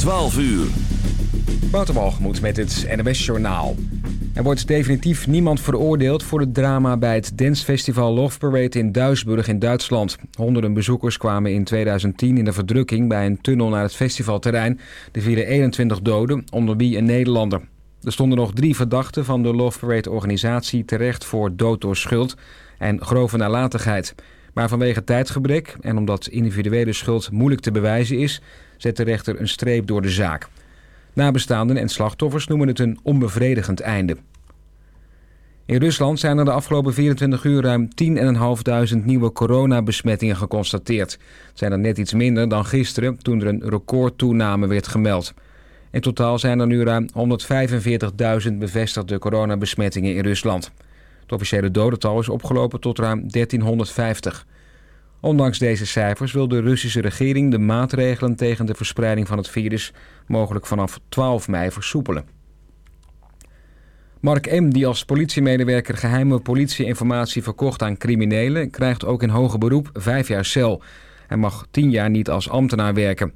12 uur. Wouterbalgemoed met het NWS Journaal. Er wordt definitief niemand veroordeeld voor het drama bij het dancefestival Love Parade in Duisburg in Duitsland. Honderden bezoekers kwamen in 2010 in de verdrukking bij een tunnel naar het festivalterrein. Er vielen 21 doden, onder wie een Nederlander. Er stonden nog drie verdachten van de Love Parade organisatie terecht voor dood door schuld en grove nalatigheid. Maar vanwege tijdgebrek en omdat individuele schuld moeilijk te bewijzen is, zet de rechter een streep door de zaak. Nabestaanden en slachtoffers noemen het een onbevredigend einde. In Rusland zijn er de afgelopen 24 uur ruim 10.500 nieuwe coronabesmettingen geconstateerd. Het zijn er net iets minder dan gisteren toen er een recordtoename werd gemeld. In totaal zijn er nu ruim 145.000 bevestigde coronabesmettingen in Rusland. Het officiële dodental is opgelopen tot ruim 1350. Ondanks deze cijfers wil de Russische regering de maatregelen tegen de verspreiding van het virus mogelijk vanaf 12 mei versoepelen. Mark M., die als politiemedewerker geheime politieinformatie verkocht aan criminelen, krijgt ook in hoger beroep vijf jaar cel. Hij mag tien jaar niet als ambtenaar werken.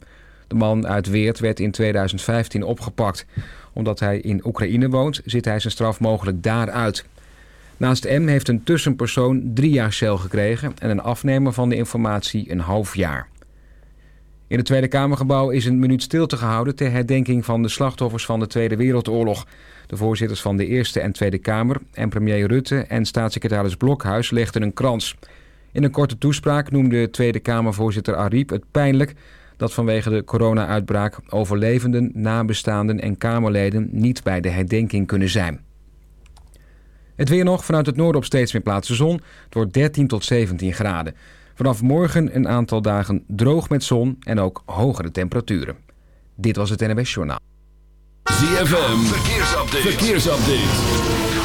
De man uit Weert werd in 2015 opgepakt. Omdat hij in Oekraïne woont, zit hij zijn straf mogelijk daaruit. Naast M heeft een tussenpersoon drie jaar cel gekregen en een afnemer van de informatie een half jaar. In het Tweede Kamergebouw is een minuut stilte gehouden ter herdenking van de slachtoffers van de Tweede Wereldoorlog. De voorzitters van de Eerste en Tweede Kamer en premier Rutte en staatssecretaris Blokhuis legden een krans. In een korte toespraak noemde Tweede Kamervoorzitter Ariep het pijnlijk dat vanwege de corona-uitbraak overlevenden, nabestaanden en Kamerleden niet bij de herdenking kunnen zijn. Het weer nog, vanuit het noorden op steeds meer plaatsen zon. Het wordt 13 tot 17 graden. Vanaf morgen een aantal dagen droog met zon en ook hogere temperaturen. Dit was het NWS Journaal. ZFM, verkeersupdate. verkeersupdate.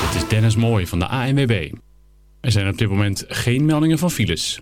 Het is Dennis Mooij van de ANWB. Er zijn op dit moment geen meldingen van files.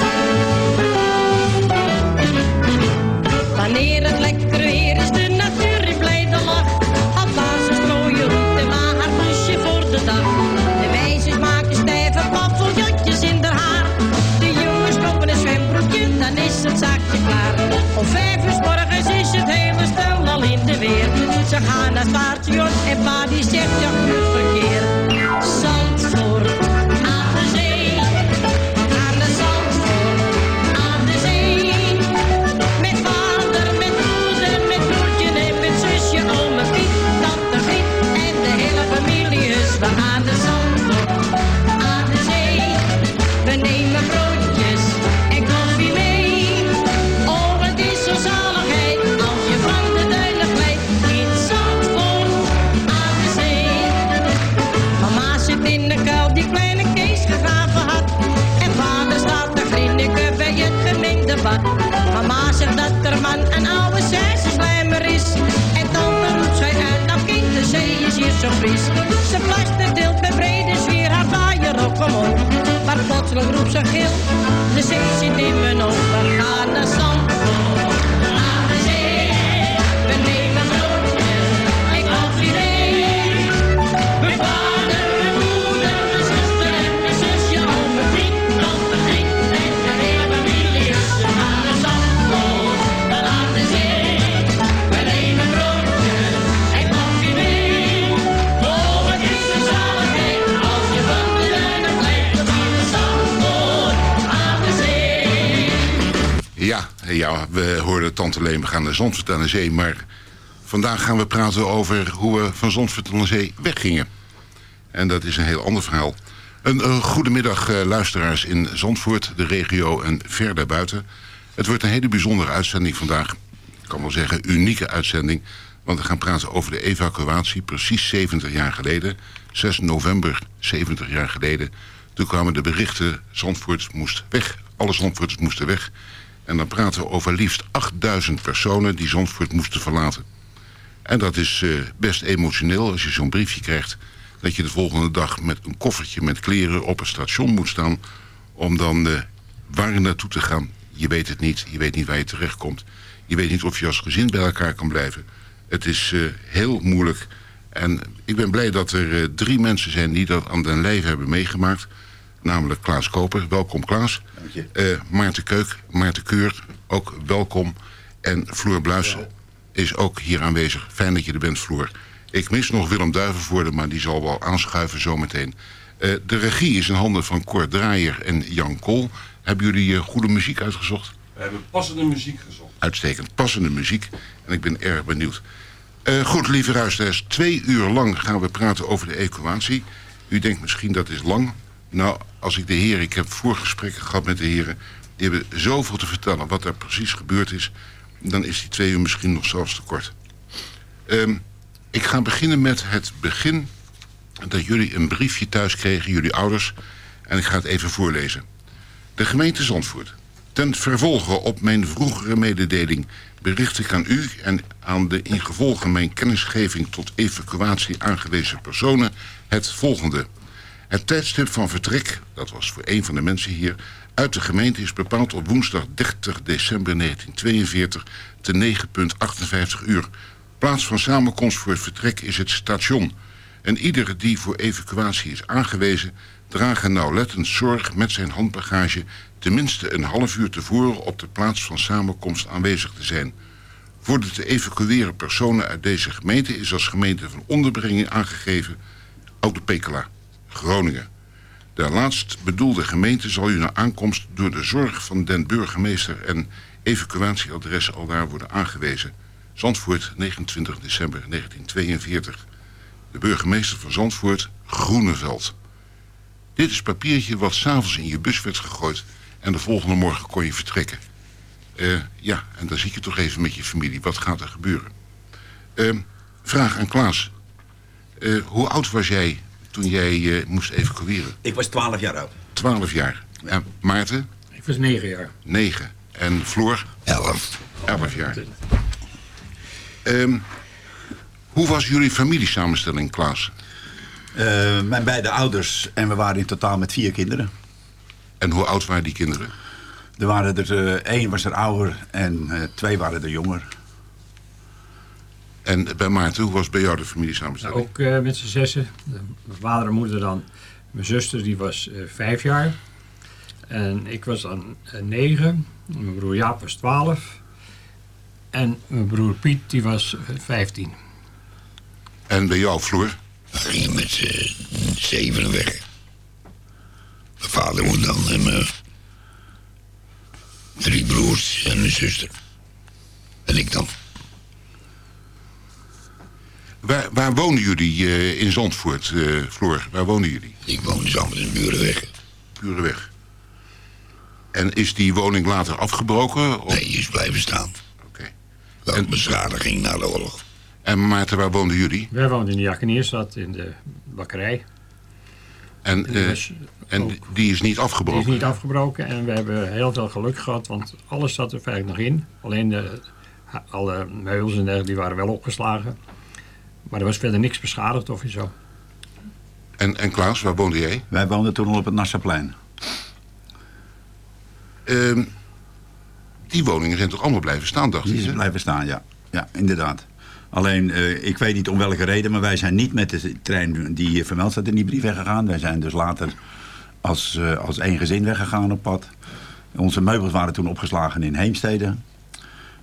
Naar station en pa die Mama zegt dat er man een oude slijmer is. En tante roept zij uit, nou kind, de zee is hier zo fris. Ze plaster deelt met brede sfeer haar vaaier op omhoog. Maar plotseling roept ze gil, de zee zit in mijn ogen. We gaan naar Zandvoort, We hoorden Tante Leen, we gaan naar Zandvoort aan de zee. Maar vandaag gaan we praten over hoe we van Zandvoort aan de zee weggingen. En dat is een heel ander verhaal. Een uh, goedemiddag eh, luisteraars in Zandvoort, de regio en ver daarbuiten. Het wordt een hele bijzondere uitzending vandaag. Ik kan wel zeggen unieke uitzending. Want we gaan praten over de evacuatie precies 70 jaar geleden. 6 november 70 jaar geleden. Toen kwamen de berichten, Zandvoort moest weg. Alle Zandvoorters moesten weg. En dan praten we over liefst 8000 personen die Zandvoort moesten verlaten. En dat is eh, best emotioneel als je zo'n briefje krijgt... dat je de volgende dag met een koffertje met kleren op het station moet staan... om dan eh, waar naartoe te gaan. Je weet het niet, je weet niet waar je terechtkomt. Je weet niet of je als gezin bij elkaar kan blijven. Het is eh, heel moeilijk. En ik ben blij dat er drie mensen zijn die dat aan den lijf hebben meegemaakt. Namelijk Klaas Koper. Welkom Klaas. Dank je. Eh, Maarten Keuk, Maarten Keur, ook welkom. En Floor Bluis is ook hier aanwezig. Fijn dat je er bent, Floor. Ik mis nog Willem Duivenvoorde, maar die zal wel aanschuiven zometeen. Eh de regie is in handen van Cor Draaier en Jan Kool. Hebben jullie eh, goede muziek uitgezocht? We hebben passende muziek gezocht. Uitstekend, passende muziek. En ik ben erg benieuwd. Eh, goed, lieve luisteraars. Twee uur lang gaan we praten over de evacuatie. U denkt misschien dat is lang. Nou, als ik de heren... Ik heb voorgesprekken gehad met de heren. Die hebben zoveel te vertellen wat er precies gebeurd is. Dan is die twee uur misschien nog zelfs te kort. Ehm, ik ga beginnen met het begin... dat jullie een briefje thuis kregen, jullie ouders. En ik ga het even voorlezen. De gemeente Zandvoort. Ten vervolge op mijn vroegere mededeling bericht ik aan u en aan de ingevolge mijn kennisgeving tot evacuatie aangewezen personen het volgende. Het tijdstip van vertrek, dat was voor een van de mensen hier, uit de gemeente is bepaald op woensdag 30 december 1942 te 9.58 uur. Plaats van samenkomst voor het vertrek is het station. En iedere die voor evacuatie is aangewezen, dragen nauwlettend zorg met zijn handbagage tenminste een half uur tevoren op de plaats van samenkomst aanwezig te zijn. Voor de te evacueren personen uit deze gemeente is als gemeente van onderbrenging aangegeven Oude Pekela, Groningen. De laatst bedoelde gemeente zal u na aankomst door de zorg van den burgemeester en evacuatieadres aldaar worden aangewezen. Zandvoort, 29 december 1942. De burgemeester van Zandvoort, Groeneveld. Dit is papiertje wat s'avonds in je bus werd gegooid en de volgende morgen kon je vertrekken. Eh, ja, en dan zit je toch even met je familie. Wat gaat er gebeuren? Eh, vraag aan Klaas. Eh, hoe oud was jij toen jij eh, moest evacueren? Ik was 12 jaar oud. 12 jaar. En Maarten? Ik was negen jaar. 9. En Floor? 11. 11 jaar. Ehm, hoe was jullie familiesamenstelling, Klaas? Eh, mijn beide ouders en we waren in totaal met vier kinderen. En hoe oud waren die kinderen? Er waren er, eh, één was er ouder en eh, twee waren er jonger. En bij Maarten, hoe was bij jou de familiesamenstelling? Ook eh, met z'n zessen. Mijn vader en moeder dan. Mijn zuster die was eh, vijf jaar. En ik was dan eh, negen. Mijn broer Jaap was twaalf. En mijn broer Piet die was vijftien. En bij jou, Floor? We gingen met z'n zevenen weg. Mijn vader moet dan en mijn drie broers en een zuster. En ik dan. Waar, waar wonen jullie eh, in Zandvoort, eh, Floor? Waar wonen jullie? Ik woon samen in Burenweg. Burenweg. En is die woning later afgebroken? Of? Nee, die is blijven staan. Oké. Wel een beschadiging na de oorlog. En Maarten, waar woonden jullie? Wij woonden in de Jakenierstad in de bakkerij. En, En die eh, was en ook- die is niet Die afgebroken? is niet afgebroken en we hebben heel veel geluk gehad, want alles zat er feitelijk nog in. Alleen de, alle meubels en dergelijke die waren wel opgeslagen. Maar er was verder niks beschadigd of zo. En, en Klaas, waar woonde jij? Wij woonden toen al op het Nassaplein. Ehm, die woningen zijn toch allemaal blijven staan, dacht Die ik? is hè? blijven staan, ja. Ja, inderdaad. Alleen, eh, ik weet niet om welke reden, maar wij zijn niet met de trein die hier vermeld staat in die brief weggegaan. Wij zijn dus later als, eh, als één gezin weggegaan op pad. Onze meubels waren toen opgeslagen in Heemstede.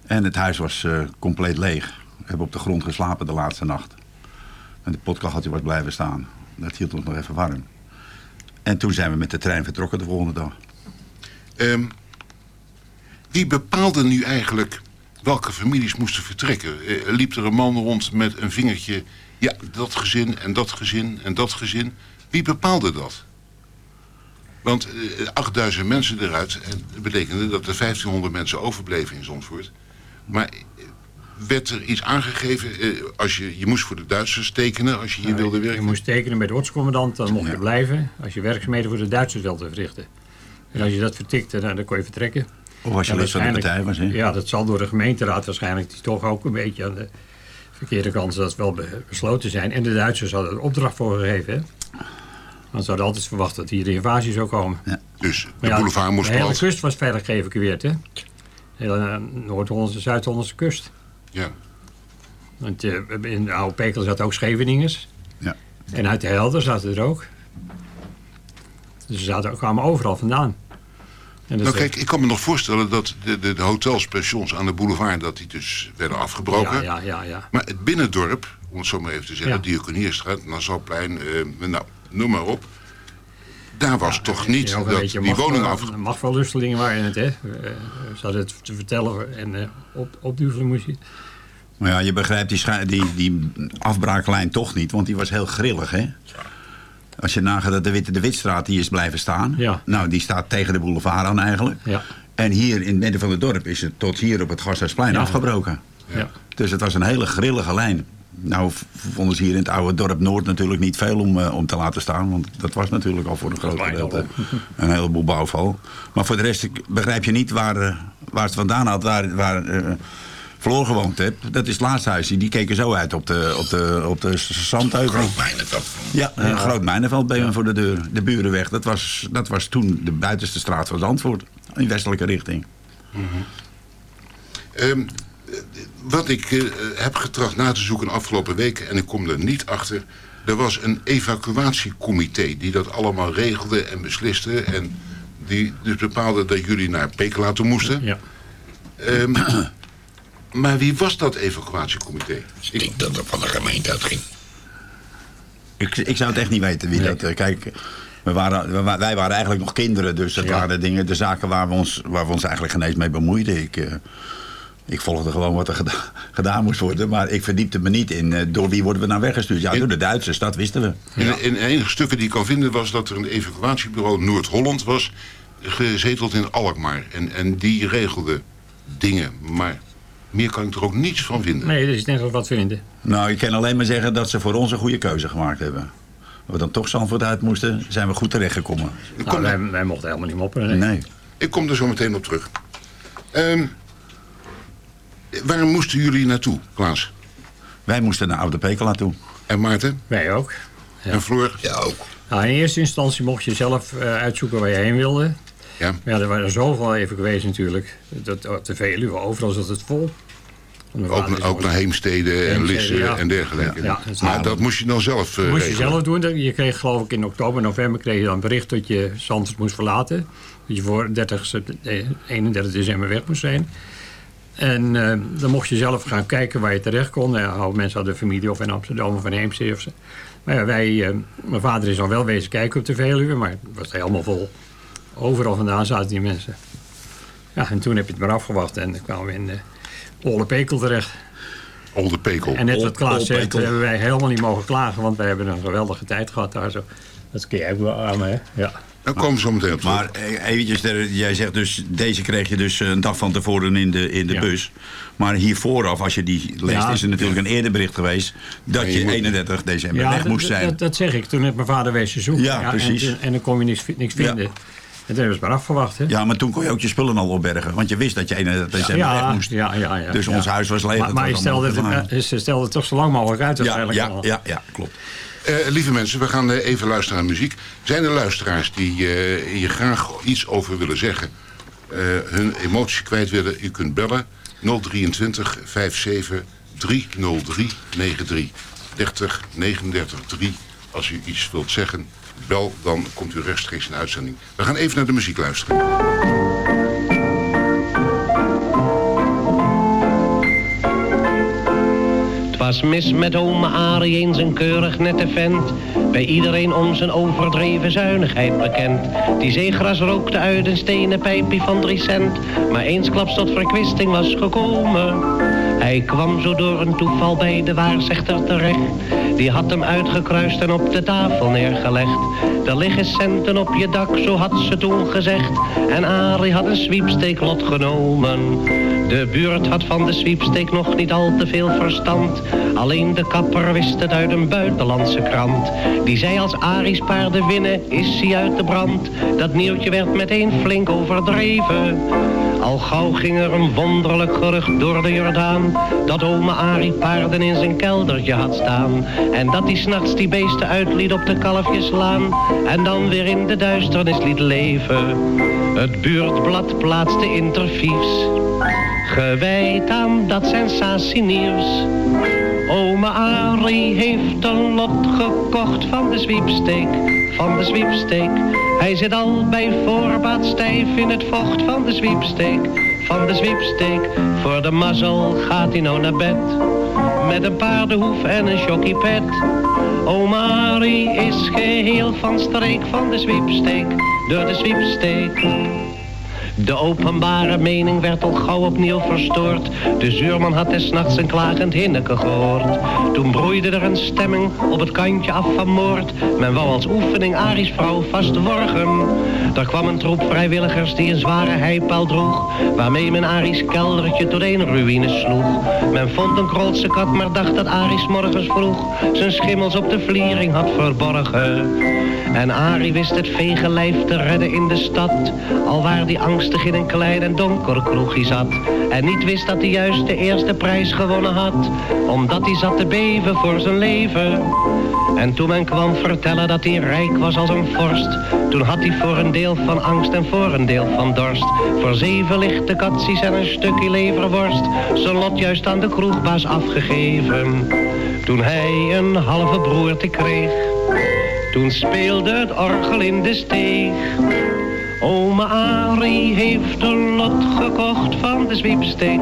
En het huis was eh, compleet leeg. Hebben op de grond geslapen de laatste nacht. En de potkacheltje was blijven staan. Dat hield ons nog even warm. En toen zijn we met de trein vertrokken de volgende dag. Ehm, wie bepaalde nu eigenlijk welke families moesten vertrekken? Eh, liep er een man rond met een vingertje... ja, dat gezin en dat gezin en dat gezin. Wie bepaalde dat? Want eh, 8000 mensen eruit... en betekende dat er 1500 mensen overbleven in Zandvoort. Maar eh, werd er iets aangegeven... eh, als je, je moest voor de Duitsers tekenen als je hier wilde werken? Je moest tekenen bij de ortscommandant, dan mocht je blijven. Als je werkzaamheden voor de Duitsers wilde verrichten. En als je dat vertikte, dan, dan kon je vertrekken. Of als je lid van de partij was, hè? Ja, dat zal door de gemeenteraad waarschijnlijk die toch ook een beetje aan de verkeerde kant dat wel be- besloten zijn. En de Duitsers hadden er opdracht voor gegeven. Hè? Want ze hadden altijd verwacht dat hier de invasie zou komen. Dus de Maar ja, boulevard moest De hele plat. kust was veilig geëvacueerd, hè? De hele eh, Noord-Hollandse, Zuid-Hollandse kust. Ja. Want eh, in de oude Pekel zaten ook Scheveningers. Ja. En uit de Helder zaten er ook. Dus ze zaten, kwamen overal vandaan. En Nou kijk, ik kan me nog voorstellen dat de, de, de hotels, pensions aan de boulevard... dat die dus werden afgebroken. Ja, ja, ja, ja. Maar het binnendorp, om het zo maar even te zeggen... Ja. Diakonierstraat, Nassauplein, eh, nou, noem maar op... daar was toch niet dat, beetje die macht- woning af... Machtverlustelingen waren het, hè? Eh, Ze hadden het te vertellen en eh, op, opduvelen moest je. Maar ja, je begrijpt die, scha- die, die afbraaklijn toch niet, want die was heel grillig, hè? Als je nagaat dat de Witte de Witstraat die is blijven staan. Ja. Nou, die staat tegen de boulevard aan eigenlijk. Ja. En hier in het midden van het dorp is het tot hier op het Gasthuisplein Ja. afgebroken. Ja. Dus het was een hele grillige lijn. Nou, vonden ze hier in het oude dorp Noord natuurlijk niet veel om, eh, om te laten staan. Want dat was natuurlijk al voor een groot gedeelte een heleboel bouwval. Maar voor de rest ik begrijp je niet waar, eh, waar het vandaan had, waar, waar eh, Floor gewoond heeft. Dat is het laatste huisje. Die keken zo uit op de, op de, op de zandheuvel. Groot mijnenveld. Ja, een groot mijnenveld bij hem voor de deur. De Burenweg. Dat was, dat was toen de buitenste straat van Zandvoort. In westelijke richting. Ehm, eh, wat ik eh, heb getracht na te zoeken de afgelopen weken... en ik kom er niet achter... er was een evacuatiecomité die dat allemaal regelde en besliste... en die dus bepaalde dat jullie naar Pekela toe moesten. Ja. Ehm, maar wie was dat evacuatiecomité? Ik denk dat het van de gemeente uitging. Ik, ik zou het echt niet weten wie dat... eh, Kijk, we waren, wij waren eigenlijk nog kinderen. Dus dat Ja. waren de dingen, de zaken waar we ons, waar we ons eigenlijk geen eens mee bemoeiden. Ik, eh, ik volgde gewoon wat er geda- gedaan moest worden. Maar ik verdiepte me niet in eh, door wie worden we nou weggestuurd. Ja, door de Duitsers, dat wisten we. In, in enige stukken die ik kan vinden was dat er een evacuatiebureau Noord-Holland was... gezeteld in Alkmaar. En, en die regelde dingen. Maar meer kan ik er ook niets van vinden. Nee, er is net wel wat vinden. Nou, ik kan alleen maar zeggen dat ze voor ons een goede keuze gemaakt hebben. We dan toch Zandvoort uit moesten, zijn we goed terechtgekomen. Nou, wij, wij mochten helemaal niet mopperen. nee. Nee. Ik kom er zo meteen op terug. Ehm, waar moesten jullie naartoe, Klaas? Wij moesten naar Oude Pekela toe. En Maarten? Wij ook. En Floor? Ja, ook. Nou, in eerste instantie mocht je zelf eh, uitzoeken waar je heen wilde. Ja. Maar ja, er waren zoveel even geweest natuurlijk. Dat, op de Veluwe, overal zat het vol. En Ook, na- ook dus- naar Heemstede en Heemstede, Lisse ja. en dergelijke. Ja, dat maar dat moest je dan zelf eh moest je zelf doen. Je kreeg geloof ik in oktober, november kreeg je dan bericht dat je Zandvoort moest verlaten. Dat je voor 30, sept- eh, 31 december weg moest zijn. En eh, dan mocht je zelf gaan kijken waar je terecht kon. Ja, mensen hadden familie of in Amsterdam of in Heemstede. Of. Maar ja, wij, eh, mijn vader is dan wel wezen kijken op de Veluwe, maar het was helemaal vol. Overal vandaan zaten die mensen. Ja, en toen heb je het maar afgewacht en dan kwamen we in uh, Olle Pekel terecht. Olde Pekel. En net wat Klaas zegt, hebben wij helemaal niet mogen klagen, want wij hebben een geweldige tijd gehad daar zo. Dat kun jij ook wel aan, hè? Ja. Dan komen we zo meteen op Maar eh, eventjes, eh, jij zegt dus, deze kreeg je dus een dag van tevoren in de, in de Ja. bus. Maar hier vooraf, als je die leest, Ja. is er natuurlijk een eerder bericht geweest... dat je je moet- 31 december Ja, weg moest zijn. Dat, dat zeg ik. Toen heeft mijn vader wezen zoeken. Ja, en precies. toen- En, dan kon je niks, niks Ja. vinden. En toen hebben ze maar afgewacht, hè? Ja, maar toen kon je ook je spullen al opbergen. Want je wist dat je 31 december ja, weg moest. Ja, ja, ja, Dus ja. ons huis was leeg. Maar, maar je stelde, het, eh, ze stelde het toch zo lang mogelijk uit Ja, ja, ja, klopt. Eh, lieve mensen, we gaan eh, even luisteren naar muziek. Zijn er luisteraars die eh, hier graag iets over willen zeggen? eh, hun emotie kwijt willen? U kunt bellen 023 57 303 93 30 39 3. Als u iets wilt zeggen, bel, dan komt u rechtstreeks in de uitzending. We gaan even naar de muziek luisteren. Was mis met oma Arie eens een keurig nette vent. Bij iedereen om zijn overdreven zuinigheid bekend. Die zeegras rookte uit een stenen pijpje van drie cent. Maar eensklaps tot verkwisting was gekomen. Hij kwam zo door een toeval bij de waarzegter terecht. Die had hem uitgekruist en op de tafel neergelegd. Er liggen centen op je dak, zo had ze toen gezegd. En Arie had een sweepsteeklot genomen. De buurt had van de sweepsteek nog niet al te veel verstand. Alleen de kapper wist het uit een buitenlandse krant. Die zei als Aries paarden winnen, is hij uit de brand. Dat nieuwtje werd meteen flink overdreven. Al gauw ging er een wonderlijk gerucht door de Jordaan. Dat oma Arie paarden in zijn keldertje had staan. En dat hij s'nachts die beesten uitliet op de kalfjeslaan. En dan weer in de duisternis liet leven. Het buurtblad plaatste interviews. Gewijd aan dat sensatienieuws. Oma Arie heeft een lot gekocht van de zwiepsteek, van de zwiepsteek. Hij zit al bij voorbaat stijf in het vocht van de zwiepsteek, van de zwiepsteek. Voor de mazzel gaat hij nou naar bed, met een paardenhoef en een chockiepet. Oma Arie is geheel van streek van de zwiepsteek, door de zwiepsteek. De openbare mening werd al gauw opnieuw verstoord. De zuurman had des nachts een klagend hinneke gehoord. Toen broeide er een stemming op het kantje af van moord. Men wou als oefening Aries vrouw vastworgen. Er kwam een troep vrijwilligers die een zware heipaal droeg. Waarmee men Aries keldertje tot een ruïne sloeg. Men vond een grootse kat, maar dacht dat Aries morgens vroeg zijn schimmels op de vliering had verborgen. En Arie wist het vege lijf te redden in de stad. Alwaar die angstig in een klein en donker kroegje zat. En niet wist dat hij juist de eerste prijs gewonnen had. Omdat hij zat te beven voor zijn leven. En toen men kwam vertellen dat hij rijk was als een vorst. Toen had hij voor een deel van angst en voor een deel van dorst. Voor zeven lichte katsies en een stukje leverworst. Zijn lot juist aan de kroegbaas afgegeven. Toen hij een halve broerte kreeg. Toen speelde het orgel in de steeg. Oma Arie heeft een lot gekocht van de zwiepsteek,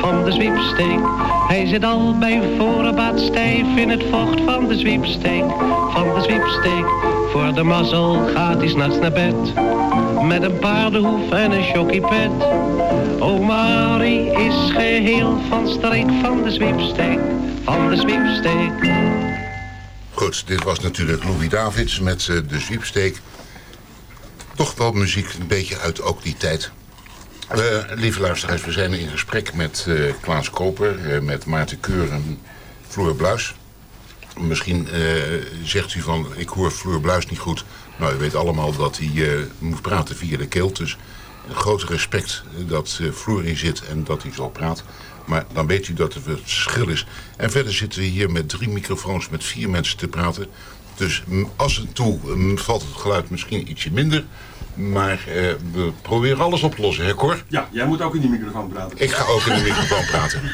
van de zwiepsteek. Hij zit al bij voorbaat stijf in het vocht van de zwiepsteek, van de zwiepsteek. Voor de mazzel gaat hij s'nachts naar bed, met een paardenhoef en een chockiepet. Oma Arie is geheel van streek van de zwiepsteek, van de zwiepsteek. Goed, dit was natuurlijk Louis Davids met eh, de zwiepsteek. Toch wel muziek een beetje uit ook die tijd. Lieve luisteraars, we zijn in gesprek met eh, Klaas Koper, eh, met Maarten Keur en Floor Bluis. Misschien zegt u van, ik hoor Floor Bluis niet goed. Nou, u weet allemaal dat hij moet praten via de keel. Dus groot respect dat Floor in zit en dat hij zo praat. Maar dan weet u dat er het verschil is. En verder zitten we hier met drie microfoons met vier mensen te praten. Dus af en toe valt het geluid misschien ietsje minder. Maar eh, we proberen alles op te lossen, hè Cor? Ja, jij moet ook in die microfoon praten. Ik ga ook in de microfoon praten.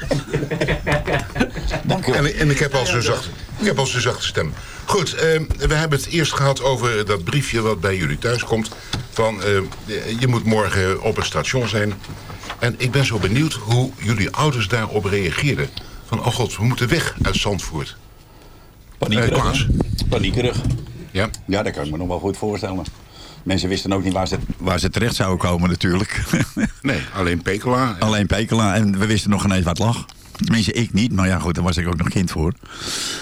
En, en ik heb al zo'n zachte, ik heb al zo'n zachte stem. Goed, eh, we hebben het eerst gehad over dat briefje wat bij jullie thuis komt. Van, eh, je moet morgen op het station zijn. En ik ben zo benieuwd hoe jullie ouders daarop reageerden. Van, oh god, we moeten weg uit Zandvoort. Paniekerig. Eh. Paniekerig. Ja. ja, dat kan ik me nog wel goed voorstellen. Mensen wisten ook niet waar ze, waar ze terecht zouden komen natuurlijk. Nee, alleen Pekela. Alleen Pekela. En we wisten nog geen eens wat lag. Tenminste, ik niet. Maar ja, goed, daar was ik ook nog kind voor.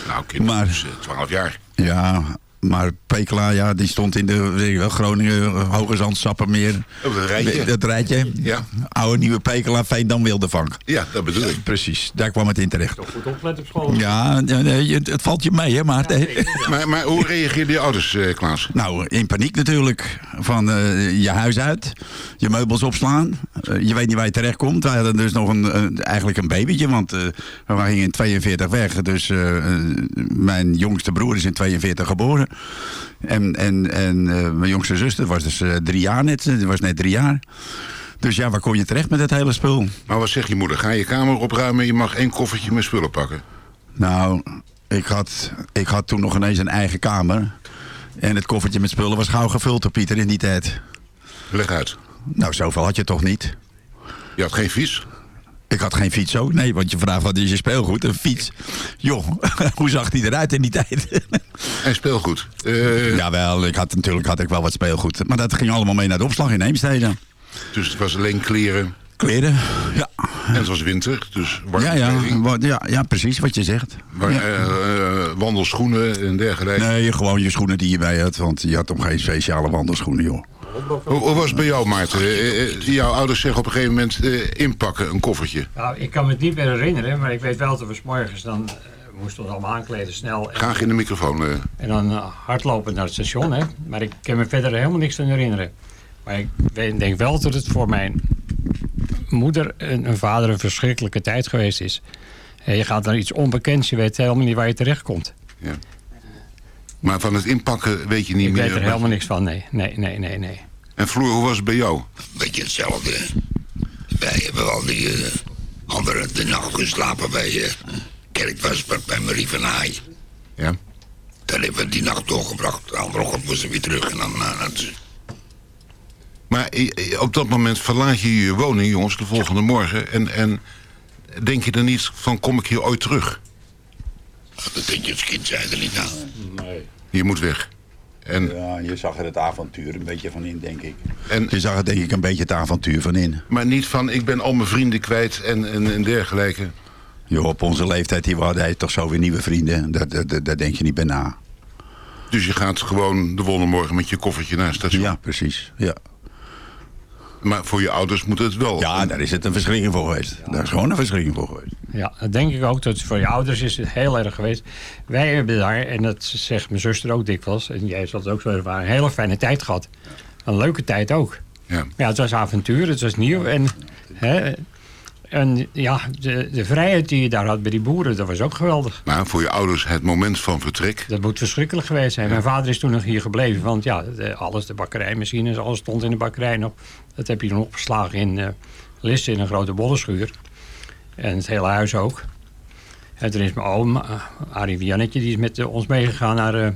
Nou, kinderen, dus, eh, 12 jaar. Ja, maar Pekela, ja, die stond in de weet wel, Groningen, Hoge Zand, Sappermeer. Dat rijtje. Dat rijtje. Ja. Oude nieuwe Pekela, Veendam, Wildevank. Ja, dat bedoel ik. Precies, daar kwam het in terecht. Toch goed opletten op school. Ja, het, valt je mee, hè, maar... Maar, maar hoe reageerden je ouders, eh, Klaas? Nou, in paniek natuurlijk. Van eh, je huis uit, je meubels opslaan. Eh, je weet niet waar je terecht komt. Wij hadden dus nog een, een- eigenlijk een babytje, want eh, we gingen in 42 weg. Dus mijn jongste broer is in 42 geboren. En, en, en eh, mijn jongste zuster was dus eh, drie jaar net. Die was net drie jaar. Dus ja, waar kon je terecht met het hele spul? Maar wat zegt je moeder? Ga je kamer opruimen, je mag één koffertje met spullen pakken. Nou, ik had, ik had toen nog ineens een eigen kamer. En het koffertje met spullen was gauw gevuld door Pieter in die tijd. Leg uit. Nou, zoveel had je toch niet? Je had geen fiets? Ik had geen fiets ook. Nee, want je vraagt wat is je speelgoed? Een fiets. Joh, hoe zag die eruit in die tijd? En speelgoed? Uh... Jawel, ik had, natuurlijk had ik wel wat speelgoed. Maar dat ging allemaal mee naar de opslag in Heemstede. Dus het was alleen kleren? Kleren, ja. En het was winter, dus warme Ja, ja, ja, ja, precies wat je zegt. Ja. eh, eh, wandelschoenen en dergelijke. Nee, gewoon je schoenen die je bij had. Want je had toch geen speciale wandelschoenen, joh. Hoe, hoe was het bij jou, Maarten? Eh, eh, jouw ouders zeggen op een gegeven moment eh, inpakken, een koffertje. Nou, ik kan me het niet meer herinneren, maar ik weet wel dat we 's morgens dan eh, moesten we ons allemaal aankleden snel. En, Graag in de microfoon. eh. en dan eh, hardlopen naar het station, hè. Maar ik kan me verder helemaal niks aan herinneren. Maar ik weet- denk wel dat het voor mijn moeder en een vader een verschrikkelijke tijd geweest is. Eh, Je gaat naar iets onbekends, je weet helemaal niet waar je terecht komt. Ja. Maar van het inpakken weet je niet Ik meer. weet er helemaal niks van, nee. Nee, nee, nee, nee. En Floor, hoe was het bij jou? Beetje hetzelfde. Wij hebben al die eh, andere de nacht geslapen bij eh Kerkvasper bij Marie van Haai. Ja. Daar hebben we die nacht doorgebracht. De andere ochtend moesten we weer terug en dan eh, naar het... Maar op dat moment verlaat je je woning, jongens, de volgende morgen. En, en denk je er niet van, kom ik hier ooit terug? Dat denk je als kind zei er niet aan. Je moet weg. En, Ja, je zag er het avontuur een beetje van in, denk ik. En, je zag er denk ik een beetje het avontuur van in. Maar niet van, ik ben al mijn vrienden kwijt en, en, en dergelijke. Joh, op onze leeftijd die we hadden, hij toch zo weer nieuwe vrienden. Daar, daar, daar- daar denk je niet bij na. Dus je gaat gewoon de volgende morgen met je koffertje naar het station. Ja, precies. Ja. Maar voor je ouders moet het wel. Ja, daar is het een verschrikking voor geweest. Daar is gewoon een verschrikking voor geweest. Ja, dat denk ik ook. Dat voor je ouders is het heel erg geweest. Wij hebben daar, en dat zegt mijn zuster ook dikwijls... en jij zal het ook zo ervaren, een hele fijne tijd gehad. Een leuke tijd ook. Ja. Ja, het was avontuur, het was nieuw. En, hè, en ja, de, de vrijheid die je daar had bij die boeren, dat was ook geweldig. Maar voor je ouders het moment van vertrek. Dat moet verschrikkelijk geweest zijn. Mijn vader is toen nog hier gebleven. Want ja, de- alles, de bakkerijmachines, alles stond in de bakkerij nog. Dat heb je dan opgeslagen in eh Lisse in een grote bollenschuur. En het hele huis ook. En toen is mijn oom, eh, Arie Viannetje, die is met eh, ons meegegaan naar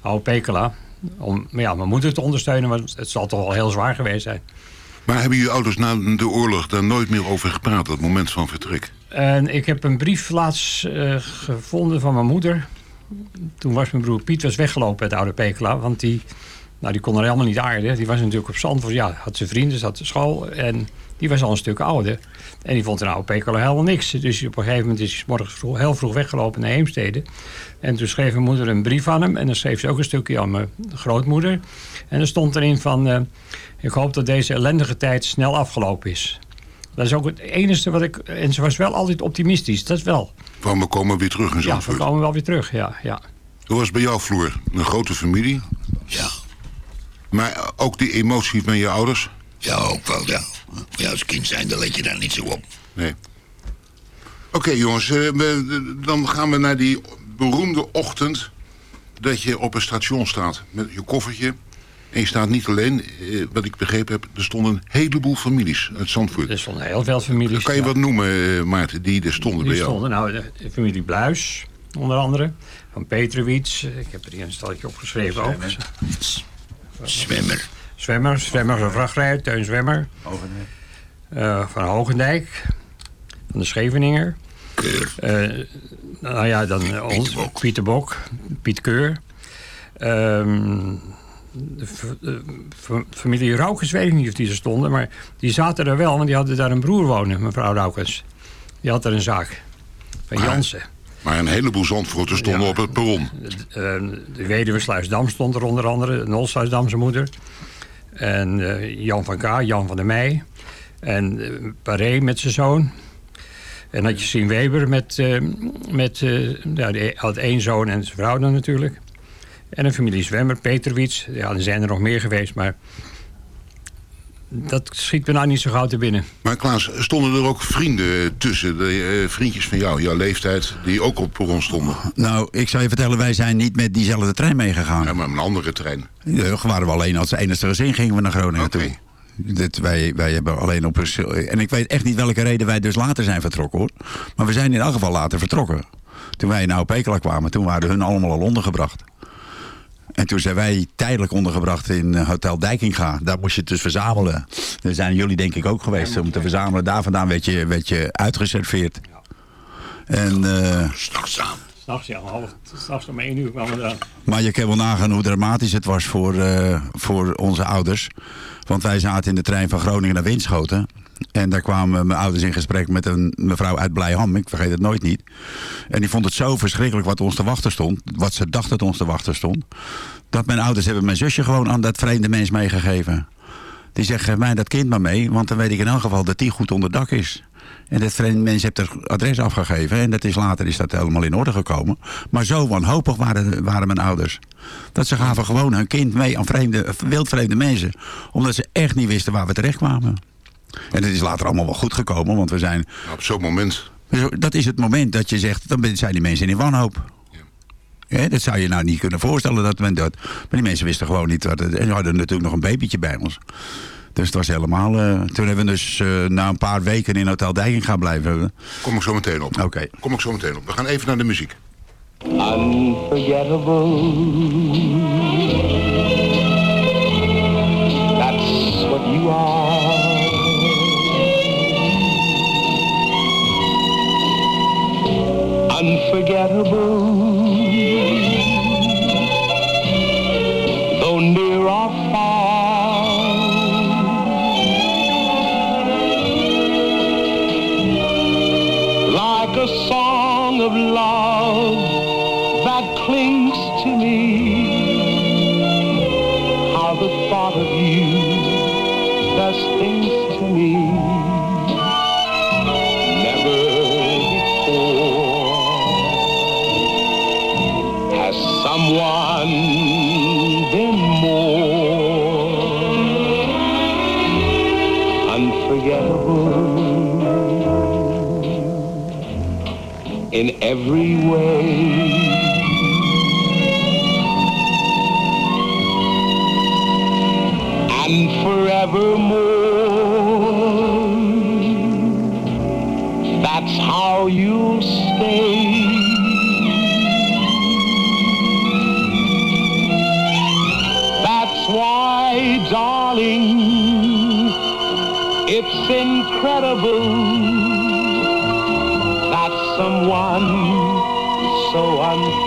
Oude Pekela. Om ja, mijn moeder te ondersteunen, want het zal toch wel heel zwaar geweest zijn. Maar hebben je ouders na de oorlog daar nooit meer over gepraat, dat moment van vertrek? En ik heb een brief laatst gevonden van mijn moeder. Toen was mijn broer Piet was weggelopen uit Oude Pekela. Want die, nou, die kon er helemaal niet aarden. Die was natuurlijk op Zandvoort. Ja, had zijn vrienden, zat op school. En die was al een stuk ouder. En die vond in Oude Pekela helemaal niks. Dus op een gegeven moment is hij morgens vroeg, heel vroeg weggelopen naar Heemstede. En toen schreef mijn moeder een brief aan hem. En dan schreef ze ook een stukje aan mijn grootmoeder. En er stond erin van... eh, ik hoop dat deze ellendige tijd snel afgelopen is. Dat is ook het enige wat ik... En ze was wel altijd optimistisch, dat wel. Van we komen weer terug in Ja, we Zandvoort. komen wel weer terug, ja. ja. Hoe was het bij jou, Floor? Een grote familie? Ja. Maar ook die emotie van je ouders? Ja, ook wel, ja. Ja, als kind zijn, dan let je daar niet zo op. Nee. Oké jongens, eh, we- dan gaan we naar die beroemde ochtend... dat je op een station staat met je koffertje... En je staat niet alleen, eh, wat ik begrepen heb, er stonden een heleboel families uit Zandvoort. Er stonden heel veel families. Kan je ja. wat noemen, eh, Maarten, die er stonden Die bij jou? stonden, nou, de, de familie Bluis, onder andere. Van Petrowitz. Ik heb er hier een stalletje opgeschreven ook. Zwemmer. Zwemmer, Zwemmer, een vrachtrijder, Teun Zwemmer. Eh, van Hogendijk. Van de Scheveninger. Eh, nou ja, dan eh, ons, Pieter Bok. Piet Keur. Ehm, de, familie Raukens weet ik niet of die er stonden, maar die zaten er wel, want die hadden daar een broer wonen, mevrouw Raukens. Die had er een zaak van Jansen. Maar een heleboel zandvoorten stonden op het perron. Eh, de weduwe Sluisdam stond er onder andere, Nol Sluisdam zijn moeder. En eh, Jan van K, Jan van der Meij. En eh Paré met zijn zoon. En had je Sien Weber met, eh, met eh, ja, die had één zoon en zijn vrouw dan natuurlijk. En een familie Zwemmer, Peterwiets. Ja, er zijn er nog meer geweest, maar dat schiet me nou niet zo gauw te binnen. Maar Klaas, stonden er ook vrienden tussen, de, eh, vriendjes van jou, jouw leeftijd, die ook op het perron stonden? Nou, ik zou je vertellen, wij zijn niet met diezelfde trein meegegaan. Ja, maar een andere trein. Ja, waren we alleen als enige gezin gingen we naar Groningen toe. Dit, wij, wij hebben alleen op een... En ik weet echt niet welke reden wij dus later zijn vertrokken hoor. Maar we zijn in elk geval later vertrokken. Toen wij in Oud-Pekela kwamen, toen waren hun allemaal al ondergebracht. En toen zijn wij tijdelijk ondergebracht in eh, Hotel Dijkinga. Daar moest je het dus verzamelen. Daar zijn jullie denk ik ook geweest om te verzamelen. Daar vandaan werd je, werd je uitgeserveerd. En... eh, S'nachts aan. S'nachts, ja, half, s'nachts om één uur kwamen we eraan. Maar je kan wel nagaan hoe dramatisch het was voor, eh, voor onze ouders. Want wij zaten in de trein van Groningen naar Winschoten. En daar kwamen mijn ouders in gesprek met een mevrouw uit Blijham. Ik vergeet het nooit niet. En die vond het zo verschrikkelijk wat ons te wachten stond. Wat ze dacht dat ons te wachten stond. Dat mijn ouders hebben mijn zusje gewoon aan dat vreemde mens meegegeven. Die zegt, geef mij dat kind maar mee. Want dan weet ik in elk geval dat die goed onder dak is. En dat vreemde mens heeft er adres afgegeven. En dat is later is dat helemaal in orde gekomen. Maar zo wanhopig waren, waren mijn ouders. Dat ze gaven gewoon hun kind mee aan vreemde, wildvreemde mensen. Omdat ze echt niet wisten waar we terecht kwamen. En het is later allemaal wel goed gekomen. Want we zijn... Op zo'n moment. Dat is het moment dat je zegt, dan zijn die mensen in wanhoop. Ja, dat zou je nou niet kunnen voorstellen dat men dat. Maar die mensen wisten gewoon niet wat het. En we hadden natuurlijk nog een babytje bij ons. Dus het was helemaal. eh, toen hebben we dus eh, na een paar weken in Hotel Dijking gaan blijven. Kom ik zo meteen op. Oké. Kom ik zo meteen op. We gaan even naar de muziek. Unforgettable. Unforgettable. Though near or far. Like a song of love in every way. and forevermore.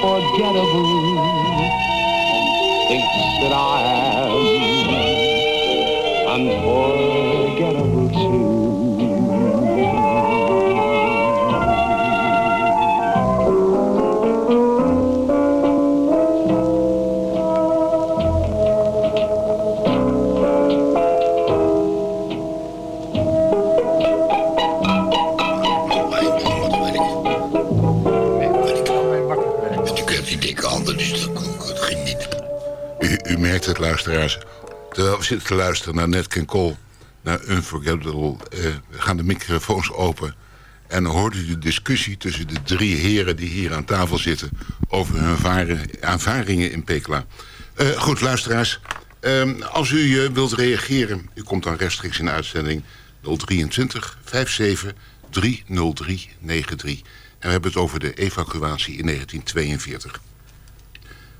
Unforgettable thinks that I merkt het, luisteraars. Terwijl we zitten te luisteren naar Nat Cole, naar Unforgettable, eh, gaan de microfoons open. En hoort u de discussie tussen de drie heren die hier aan tafel zitten... over hun ervaringen in Pekela. Eh, goed, luisteraars. ehm, als u eh, wilt reageren, u komt dan rechtstreeks in de uitzending 023 57 303 93. En we hebben het over de evacuatie in 1942.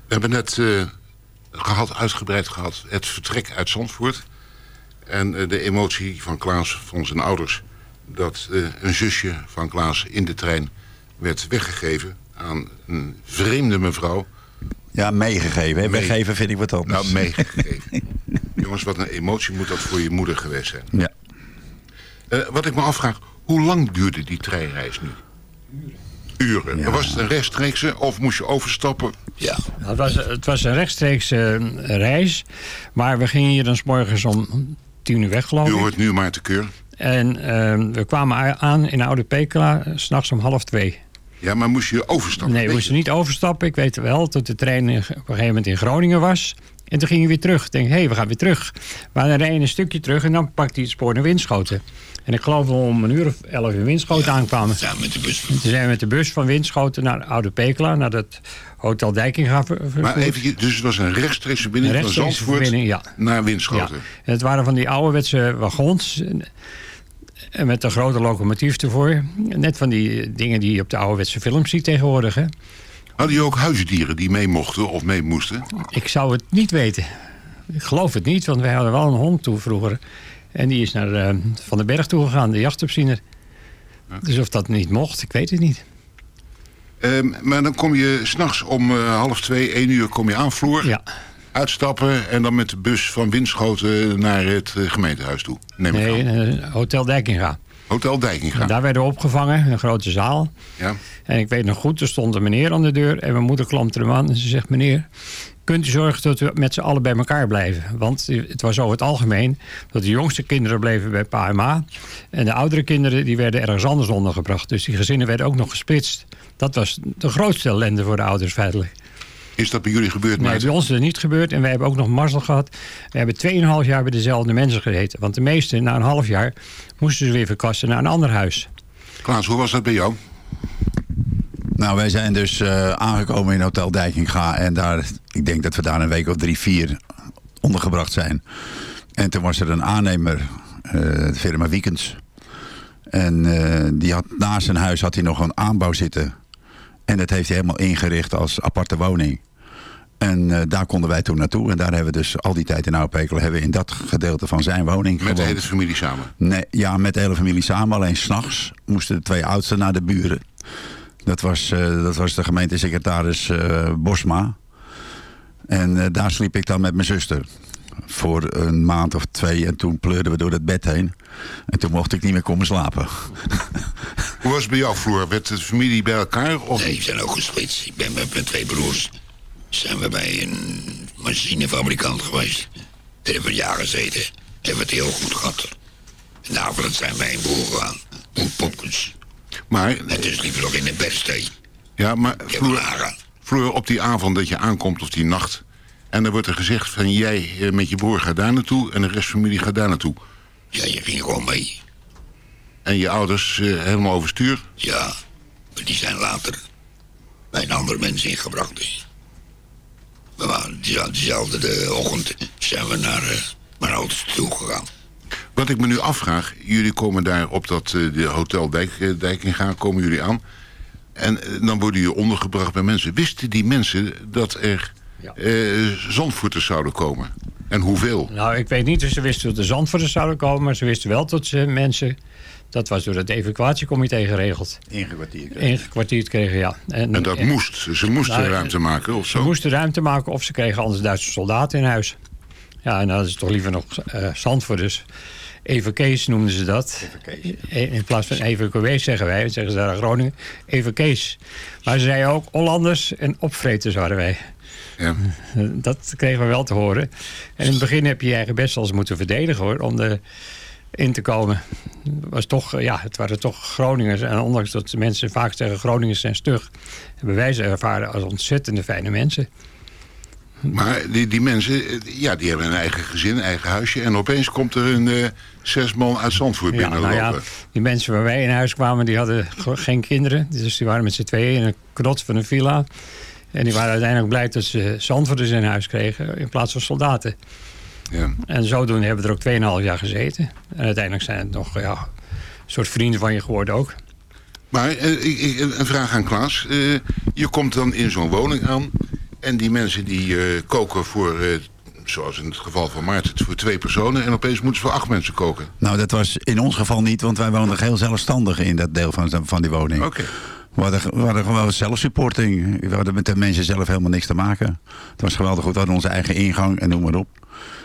We hebben net eh, gehad, uitgebreid gehad het vertrek uit Zandvoort. En eh, de emotie van Klaas, van zijn ouders... dat eh, een zusje van Klaas in de trein werd weggegeven aan een vreemde mevrouw. Ja, meegegeven. hè. Mee- Weggeven vind ik wat anders. Nou, meegegeven. Jongens, wat een emotie moet dat voor je moeder geweest zijn. Ja. Eh, wat ik me afvraag, hoe lang duurde die treinreis nu? Uren. Was het een rechtstreekse of moest je overstappen? Ja. Nou, Het was, het was een rechtstreeks eh, reis. Maar we gingen hier dan 's morgens om tien uur weg, geloof U hoort nu Maarten Keur. En eh, we kwamen aan in Oude Pekela, s s'nachts om half twee. Ja, maar moest je overstappen? Nee, we moesten niet overstappen. Ik weet wel, tot de trein in- op een gegeven moment in Groningen was. En toen gingen we weer terug. Ik denk, hé, hey, we gaan weer terug. Maar dan rijden een stukje terug en dan pakte hij het spoor naar Winschoten. En ik geloof dat we om een uur of elf in Winschoten aankwamen. Samen met de bus. En toen zijn we met de bus van Winschoten naar Oude Pekela, naar het Hotel Dijkinga ver- Maar even, dus het was een rechtstreekse verbinding van Zandvoort verbinding, ja. naar Winschoten. Ja. En het waren van die ouderwetse wagons. En met een grote locomotief ervoor. Net van die dingen die je op de ouderwetse films ziet tegenwoordig. Hè. Hadden je ook huisdieren die mee mochten of mee moesten? Ik zou het niet weten. Ik geloof het niet, want wij hadden wel een hond toe vroeger. En die is naar eh, Van den Berg toe gegaan, de jachtopziener. Dus of dat niet mocht, ik weet het niet. Ehm, maar dan kom je s'nachts om eh, half twee, één uur kom je aan vloer. Ja. Uitstappen en dan met de bus van Winschoten naar het eh, gemeentehuis toe. Neem ik Nee, aan. eh, Hotel Dijkinga. Hotel Dijkinga. En daar werden we opgevangen, een grote zaal. Ja. En ik weet nog goed, er stond een meneer aan de deur. En mijn moeder klampte hem aan en ze zegt... meneer, kunt u zorgen dat we met z'n allen bij elkaar blijven? Want het was over het algemeen dat de jongste kinderen bleven bij pa en ma. En de oudere kinderen die werden ergens anders ondergebracht. Dus die gezinnen werden ook nog gesplitst. Dat was de grootste ellende voor de ouders feitelijk. Is dat bij jullie gebeurd, Nee, bij ons is het niet gebeurd. En wij hebben ook nog mazzel gehad. We hebben 2,5 jaar bij dezelfde mensen gezeten. Want de meesten, na een half jaar, moesten ze weer verkassen naar een ander huis. Klaas, hoe was dat bij jou? Nou, wij zijn dus eh, aangekomen in Hotel Dijkinga. En daar, ik denk dat we daar een week of drie, vier ondergebracht zijn. En toen was er een aannemer, eh, de firma Weekends. En eh, die had naast zijn huis had hij nog een aanbouw zitten. En dat heeft hij helemaal ingericht als aparte woning. En eh, daar konden wij toen naartoe. En daar hebben we dus al die tijd in Oudpekel... hebben we in dat gedeelte van zijn woning Met de hele familie samen? Nee, ja, met de hele familie samen. Alleen s'nachts moesten de twee oudsten naar de buren. Dat was, dat was de gemeentesecretaris eh, Bosma. En eh, daar sliep ik dan met mijn zuster. Voor een maand of twee. En toen pleurden we door het bed heen. En toen mocht ik niet meer komen slapen. Hoe was het bij jou, Floor? Werd de familie bij elkaar? Of... Nee, we zijn ook gesplitst. Ik ben met mijn twee broers. Zijn we bij een machinefabrikant geweest. Daar hebben we een jaar gezeten. Hebben we het heel goed gehad. En de avond zijn wij in boer gegaan. Boer Popkens. Maar, En dus liever nog in de bedstee. ja, maar Ik heb een Floor, Floor, op die avond dat je aankomt of die nacht... en dan wordt er gezegd van jij eh, met je broer gaat daar naartoe... en de rest van de familie gaat daar naartoe. Ja, je ging gewoon mee. En je ouders eh, helemaal overstuur. Ja, maar die zijn later bij een andere mensen ingebracht. We waren die- diezelfde de ochtend zijn we naar eh, mijn ouders toe gegaan. Wat ik me nu afvraag, jullie komen daar op dat eh, de Hotel Dijk, eh, Dijkinga, komen jullie aan. En eh, dan worden jullie ondergebracht bij mensen. Wisten die mensen dat er eh zandvoeters zouden komen? En hoeveel? Nou, ik weet niet of ze wisten dat de Zandvoorters zouden komen... maar ze wisten wel dat ze mensen... dat was door het evacuatiecomité geregeld. Ingekwartierd. Ingekwartierd kregen, ja. En dat moest. Ze moesten Nou, ruimte maken of Ze zo. moesten ruimte maken of ze kregen anders Duitse soldaten in huis. Ja, en dat is toch liever nog eh Zandvoorters. Evakees noemden ze dat. In plaats van evacuees zeggen wij, zeggen ze daar in Groningen. Evakees. Maar ze zeiden ook Hollanders en opvreters waren wij. Ja. Dat kregen we wel te horen. En in het begin heb je je eigen best wel eens moeten verdedigen hoor, om er in te komen. Het, was toch, ja, het waren toch Groningers. En ondanks dat de mensen vaak zeggen Groningers zijn stug... hebben wij ze ervaren als ontzettende fijne mensen. Maar die, die mensen, eh, ja, die hebben een eigen gezin, een eigen huisje. En opeens komt er een eh, zes man uit Zandvoort Ja, binnenlopen. nou ja, die mensen waar wij in huis kwamen, die hadden ge- geen kinderen. Dus die waren met z'n tweeën in een krot van een villa. En die waren uiteindelijk blij dat ze Zandvoorters in huis kregen in plaats van soldaten. Ja. En zodoende hebben we er ook 2,5 jaar gezeten. En uiteindelijk zijn het nog ja, een soort vrienden van je geworden ook. Maar eh, een vraag aan Klaas. Je komt dan in zo'n woning aan. En die mensen die eh, koken voor eh, zoals in het geval van Maarten, voor twee personen... en opeens moeten ze voor acht mensen koken. Nou, dat was in ons geval niet, want wij woonden heel zelfstandig in dat deel van, van die woning. Oké. We hadden, we hadden gewoon zelfsupporting. We hadden met de mensen zelf helemaal niks te maken. Het was geweldig goed. We hadden onze eigen ingang en noem maar op.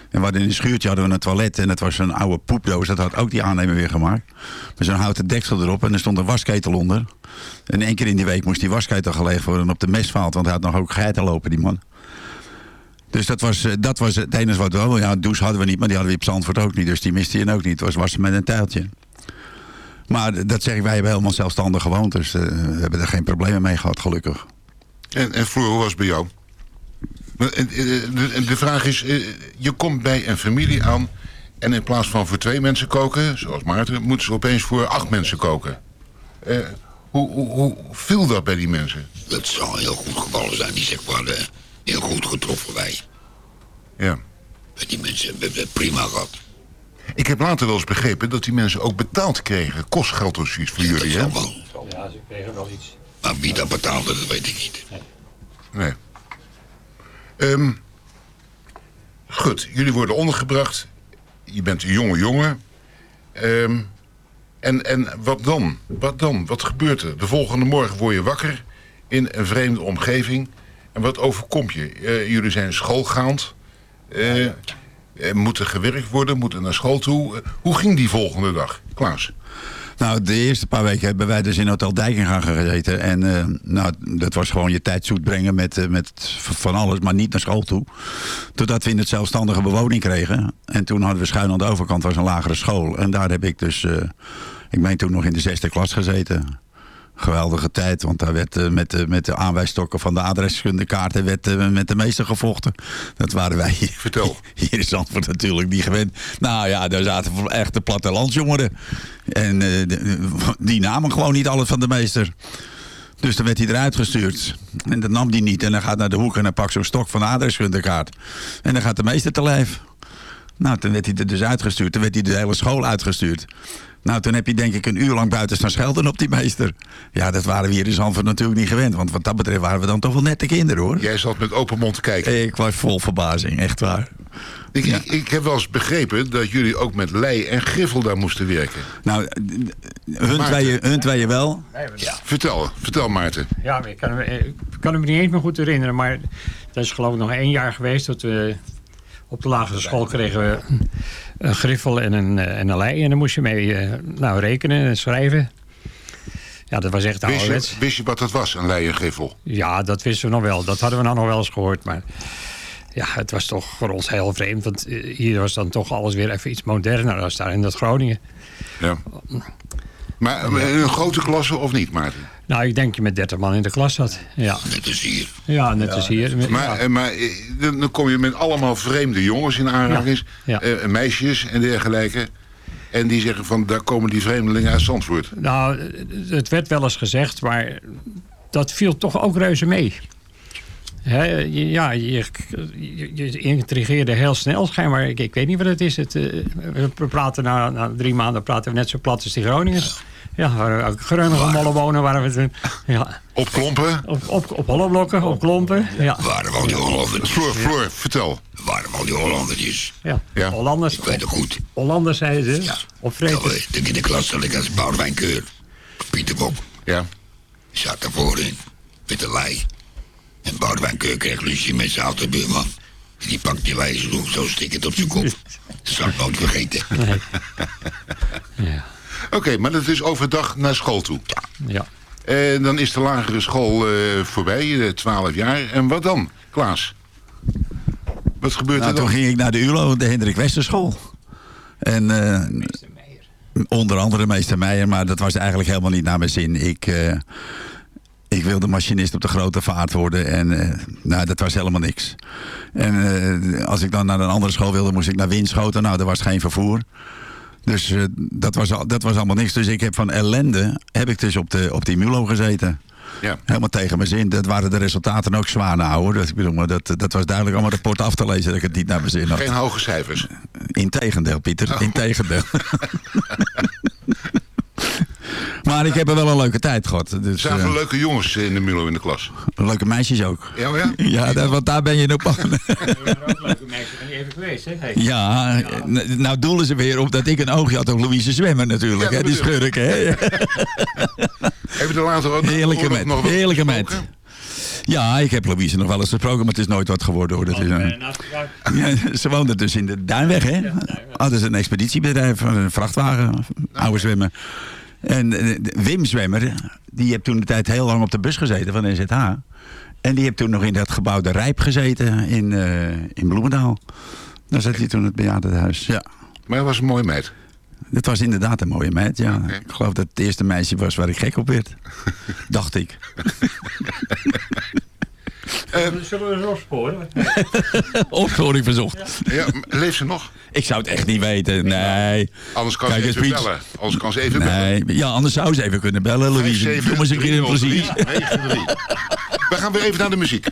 En we hadden in een schuurtje hadden we een toilet. En dat was een oude poepdoos. Dat had ook die aannemer weer gemaakt. Met zo'n houten deksel erop. En er stond een wasketel onder. En één keer in die week moest die wasketel gelegd worden op de mestvaalt. Want hij had nog ook geiten lopen, die man. Dus dat was, eh, dat was het enige wat we hadden. Ja, douche hadden we niet, maar die hadden we op Zandvoort ook niet. Dus die miste je ook niet. Het was wassen met een tijltje. Maar dat zeg ik, wij hebben helemaal zelfstandig gewoond. Dus eh, we hebben er geen problemen mee gehad, gelukkig. En, en hoe was bij jou? Maar, eh, eh, De, de vraag is, eh, je komt bij een familie aan... en in plaats van voor twee mensen koken, zoals Maarten... moeten ze opeens voor acht mensen koken. Eh, hoe, hoe, hoe viel dat bij die mensen? Dat zou heel goed gevallen zijn. Die wel eh, heel goed getroffen wij. Ja. Die mensen hebben het prima gehad. Ik heb later wel eens begrepen dat die mensen ook betaald kregen. Kostgeld of zoiets voor jullie, hè? Ja, ze kregen wel iets. Maar wie dat betaalde, dat weet ik niet. Nee. Ehm, goed, jullie worden ondergebracht. Je bent een jonge jongen. Ehm, en, en wat dan? Wat dan? Wat gebeurt er? De volgende morgen word je wakker in een vreemde omgeving. En wat overkomt je? Eh, jullie zijn schoolgaand. Eh, moet er gewerkt worden, moeten naar school toe. Eh, hoe ging die volgende dag? Klaas? Nou, de eerste paar weken hebben wij dus in Hotel Dijkinga gezeten. En eh, nou, dat was gewoon je tijd zoet brengen met, eh, met van alles, maar niet naar school toe. Totdat we in het zelfstandige bewoning kregen. En toen hadden we schuin aan de overkant was een lagere school. En daar heb ik dus, eh, ik meen toen nog in de zesde klas gezeten. Geweldige tijd, want daar werd eh, met, de, met de aanwijsstokken van de adreskundekaarten werd, eh, met de meester gevochten. Dat waren wij hier, Vertel. hier in Zandvoort natuurlijk niet gewend. Nou ja, daar zaten echte plattelandsjongeren. En eh, de- die namen gewoon niet alles van de meester. Dus dan werd hij eruit gestuurd. En dat nam hij niet. En dan gaat naar de hoek en dan pakt zo'n stok van de adreskundekaart. En dan gaat de meester te lijf. Nou, toen werd hij er dus uitgestuurd. Toen werd hij de hele school uitgestuurd. Nou, toen heb je denk ik een uur lang buiten staan schelden op die meester. Ja, dat waren we hier in Zandvoort natuurlijk niet gewend. Want wat dat betreft waren we dan toch wel nette kinderen, hoor. Jij zat met open mond te kijken. Ik was vol verbazing, echt waar. Ik, ik, ik heb wel eens begrepen dat jullie ook met lei en griffel daar moesten werken. Nou, hun tweeën, hun tweeën wel. Vertel, vertel Maarten. Ja, ik kan, me, ik kan me niet eens meer goed herinneren. Maar dat is geloof ik nog één jaar geweest. Dat we op de lagere school kregen we een griffel en een, eh, en een lei. En dan moest je mee eh, nou, rekenen en schrijven. Ja, dat was echt Wist ouderwets. je, wist je wat dat was, een lei en griffel? Ja, dat wisten we nog wel. Dat hadden we dan nog wel eens gehoord. Maar ja, het was toch voor ons heel vreemd. Want eh, hier was dan toch alles weer even iets moderner als daar in dat Groningen. Ja. Maar een grote klasse of niet, Maarten? Nou, ik denk je met 30 man in de klas zat. Ja. Net als hier. Ja, net als hier. Maar, ja. eh, maar eh, dan kom je met allemaal vreemde jongens in aanraking. Ja, eh, meisjes en dergelijke. En die zeggen van, daar komen die vreemdelingen uit Zandvoort. Nou, het werd wel eens gezegd, maar dat viel toch ook reuze mee. Ja, je, je, je intrigeerde heel snel schijnbaar. Ik, ik weet niet wat het is. Het, eh, we praten na, na drie maanden praten we net zo plat als die Groningers. Ja, waren ook Groningen mollenwonen waren we toen. Ja. Op klompen? Op, op, op holleblokken, op klompen. Ja. Waren we al die Hollandertjes? Floor, Floor, vertel. Waren we al die Hollandertjes? Ja. Ja. Hollanders. Ik weet het goed. Hollanders zeiden ze. Op vreten. Nou, in de klas zat ik als Boudewijn Keur. Pieter Bob. Ja. Zat er voorin. Met de lei. En Boudewijn Keur kreeg ruzie met zijn oude buurman. En die pakt die lei zo, stikkend op zijn kop. Dat zal ik nooit vergeten. Oké, maar dat is overdag naar school toe. Ja. En dan is de lagere school eh, voorbij, eh, 12 jaar. En wat dan, Klaas? Wat gebeurt Nou, er dan? toen ging ik naar de ULO, de Hendrik Westerschool. En eh, onder andere meester Meijer, maar dat was eigenlijk helemaal niet naar mijn zin. Ik, eh, ik wilde machinist op de grote vaart worden en eh, nou, dat was helemaal niks. En eh, als ik dan naar een andere school wilde, moest ik naar Winschoten. Nou, er was geen vervoer. Dus eh, dat, was, al- dat was allemaal niks. Dus ik heb van ellende, heb ik dus op, de, op die MULO gezeten. Ja. Helemaal tegen mijn zin. Dat waren de resultaten ook zwaar nou hoor. Dat, ik bedoel, maar dat, dat was duidelijk allemaal rapport af te lezen dat ik het niet naar mijn zin had. Geen hoge cijfers. Integendeel, Pieter. Oh. Integendeel. Maar ik heb er wel een leuke tijd gehad. Dus, Zagen eh, leuke jongens in de Mulo in de klas? leuke meisjes ook. Ja, maar ja? Ja, daar- want daar ben je op. Leuke meisje ben je even geweest, hè? Hey. Ja, nou doelen ze weer op dat ik een oogje had op Louise Zwemmer natuurlijk. Ja, hè, die schurk, hè. Je er later ook Heerlijke met, nog heerlijke met. gesproken? Ja, ik heb Louise nog wel eens gesproken, maar het is nooit wat geworden hoor. Dat is, een- ja, ze woonde dus in de Duinweg, hè? Hadden ze een expeditiebedrijf, een vrachtwagen, oude zwemmer. En eh, Wim Zwemmer, die heeft toen de tijd heel lang op de bus gezeten van NZH. En die heeft toen nog in dat gebouw De Rijp gezeten in, eh, in Bloemendaal. Daar zat hij toen het bejaardenhuis, ja. Maar hij was een mooie meid. Het was inderdaad een mooie meid, ja. Ik geloof dat het eerste meisje was waar ik gek op werd. Dacht ik. Zullen we eens opsporen? Opsporing verzocht. Ja, leeft ze nog? Ik zou het echt niet weten, nee. Anders kan Kijk ze even bellen. Anders kan ze even bellen. Nee, ja, anders zou ze even kunnen bellen, Louise. Doe maar eens een keer in precies. 57 We gaan weer even naar de muziek.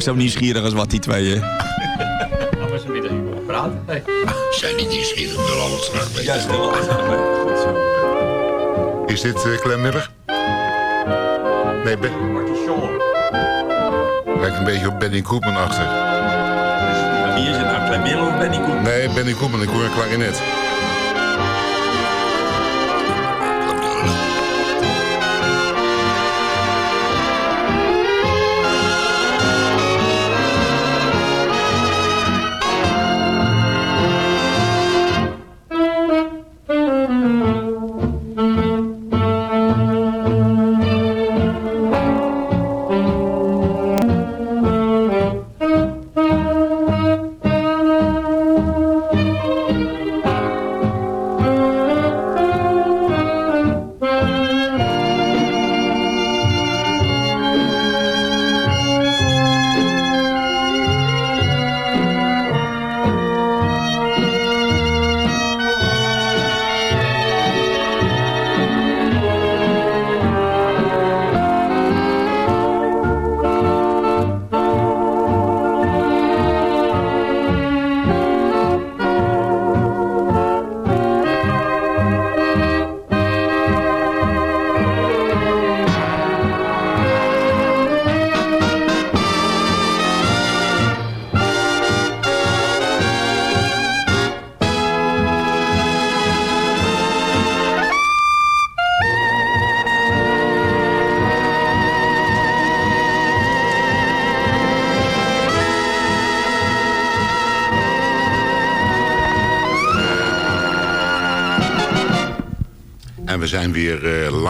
Ook zo nieuwsgierig als wat die tweeën. Gaan we ze middag gewoon praten? Hey. Zijn niet nieuwsgierig, wil alles graag weten. Ja, stel Is dit uh, Clem Miller? Nee, ben... Lijkt een beetje op Benny Koopman achter. Wie is het nou, Clem Miller of Benny Koep? Nee, Benny Koopman, ik hoor een klarinet.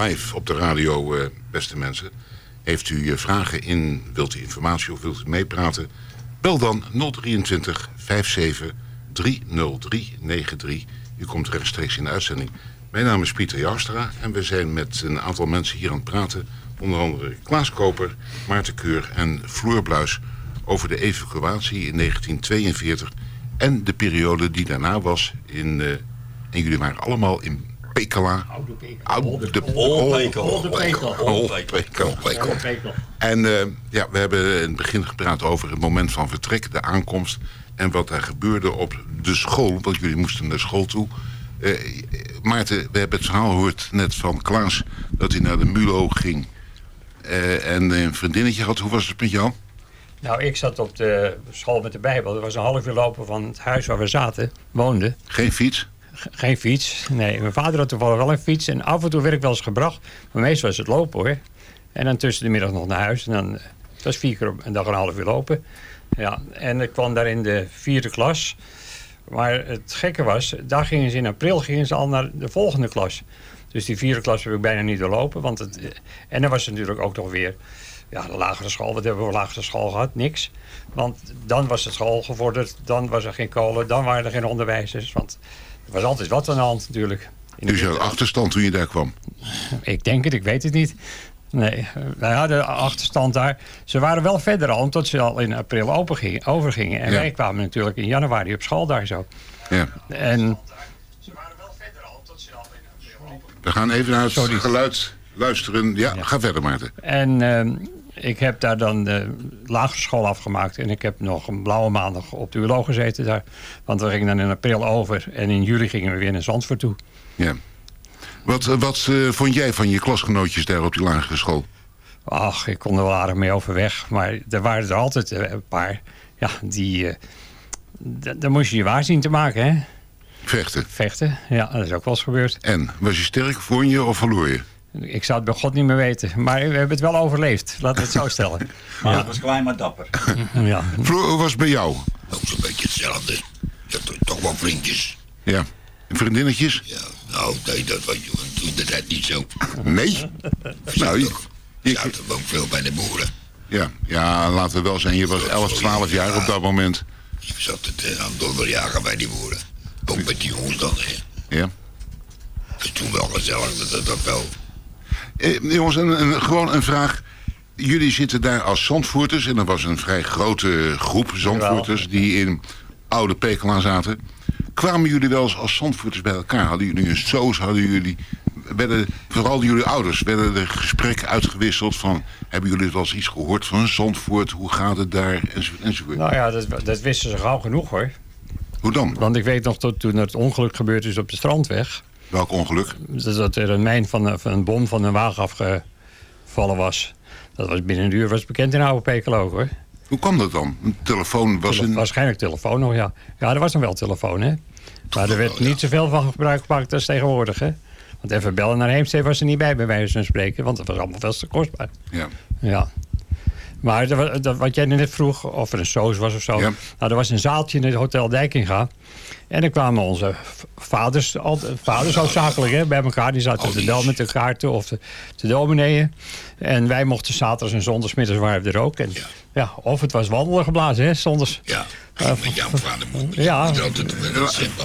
Live op de radio, eh, beste mensen. Heeft u eh, vragen in, wilt u informatie of wilt u meepraten? Bel dan 023 57 303 93. U komt rechtstreeks in de uitzending. Mijn naam is Pieter Joustra en we zijn met een aantal mensen hier aan het praten. Onder andere Klaas Koper, Maarten Keur en Floor Bluis... over de evacuatie in 1942 en de periode die daarna was. In, eh, en jullie waren allemaal in Pekela. Oude Pekel. Oude de Oude Pekel. Oude Pekel. Oude Pekel. Oude Pekel. En eh, ja, we hebben in het begin gepraat over het moment van vertrek, de aankomst... en wat daar gebeurde op de school, want jullie moesten naar school toe. Eh, Maarten, we hebben het verhaal gehoord net van Klaas... dat hij naar de MULO ging eh, en een vriendinnetje had. Hoe was het met jou? Nou, ik zat op de school met de Bijbel. Dat was een half uur lopen van het huis waar we zaten, woonden. Geen fiets? Geen fiets. Nee, mijn vader had toevallig wel een fiets. En af en toe werd ik wel eens gebracht. Maar meestal was het lopen hoor. En dan tussen de middag nog naar huis. En dan, eh, het was vier keer op een dag een half uur lopen. Ja, en ik kwam daar in de vierde klas. Maar het gekke was, daar gingen ze in april gingen ze al naar de volgende klas. Dus die vierde klas heb ik bijna niet doorlopen. Want het, eh, en dan was het natuurlijk ook nog weer ja, de lagere school. Wat hebben we lagere school gehad? Niks. Want dan was de school gevorderd. Dan was er geen kolen. Dan waren er geen onderwijzers. Want was altijd wat aan de hand natuurlijk. In Dus je had achterstand toen je daar kwam? ik denk het, ik weet het niet. Nee, wij hadden achterstand daar. Ze waren wel verder al, omdat ze al in april open gingen, overgingen. En Ja. wij kwamen natuurlijk in januari op school daar zo. Ja. En We gaan even naar het geluid luisteren. Ja, ga verder Maarten. En ehm, ik heb daar dan de lagere school afgemaakt. En ik heb nog een blauwe maandag op de ULO gezeten daar. Want we gingen dan in april over. En in juli gingen we weer naar Zandvoort toe. Ja. Wat, eh, wat eh, vond jij van je klasgenootjes daar op die lagere school? Ach, ik kon er wel aardig mee overweg. Maar er waren er altijd eh, een paar. Ja, die... d- daar moest je je waar zien te maken, hè? Vechten? Vechten, ja, dat is ook wel eens gebeurd. En, was je sterk, won je of verloor je? Ik zou het bij God niet meer weten. Maar we hebben het wel overleefd. Laten we het zo stellen. Maar Ja. dat was klein maar dapper. Ja. Hoe was het bij jou? Ook zo'n beetje hetzelfde. Je had toch wel vriendjes. Ja. En vriendinnetjes? Ja, nou, nee, dat was toen de tijd niet zo. Nee? nou, je, Je zaten ook veel bij de boeren. ja, ja, laten we wel zijn, je was 11, 12 jaar op dat moment. Je zat het aan donderjagen bij die boeren. Ook met die jongens dan, hè. Ja. Dat is toen wel gezellig, dat, dat, dat wel. Eh, jongens, een, een, gewoon een vraag. Jullie zitten daar als Zandvoorters en er was een vrij grote groep Zandvoorters die in oude Pekela zaten. Kwamen jullie wel eens als Zandvoorters bij elkaar? Hadden jullie een soos? Hadden jullie, werden, vooral jullie ouders, werden er gesprekken uitgewisseld van... hebben jullie wel eens iets gehoord van Zandvoort? Hoe gaat het daar? Enzovoort. Nou ja, dat, dat wisten ze gauw genoeg hoor. Hoe dan? Want ik weet nog dat toen het ongeluk gebeurd is op de strandweg. Welk ongeluk? Dat, er een mijn van, een- van een bom van een wagen afgevallen was. Dat was binnen een uur was bekend in Oude Pekel ook hoor. Hoe kwam dat dan? Een telefoon was Tele- een... Waarschijnlijk telefoon nog, ja. Ja, er was nog wel telefoon, hè. Maar er werd niet zoveel van gebruik gemaakt als tegenwoordig, hè. Want even bellen naar Heemstede was er niet bij, bij wijze van spreken. Want dat was allemaal veel te kostbaar. Ja. Ja. Maar wat jij net vroeg, of er een soos was of zo. Nou, er was een zaaltje in het Hotel Dijkinga. En dan kwamen onze vaders, altijd, vaders hoofdzakelijk hè, bij elkaar. Die zaten te del met de kaarten of te, te domineeën. En wij mochten zaterdags en zondagsmiddags waren we er ook. En, ja. of het was wandelen geblazen, hè, zondags. Ja, Uh, met jouw vader moet. ja.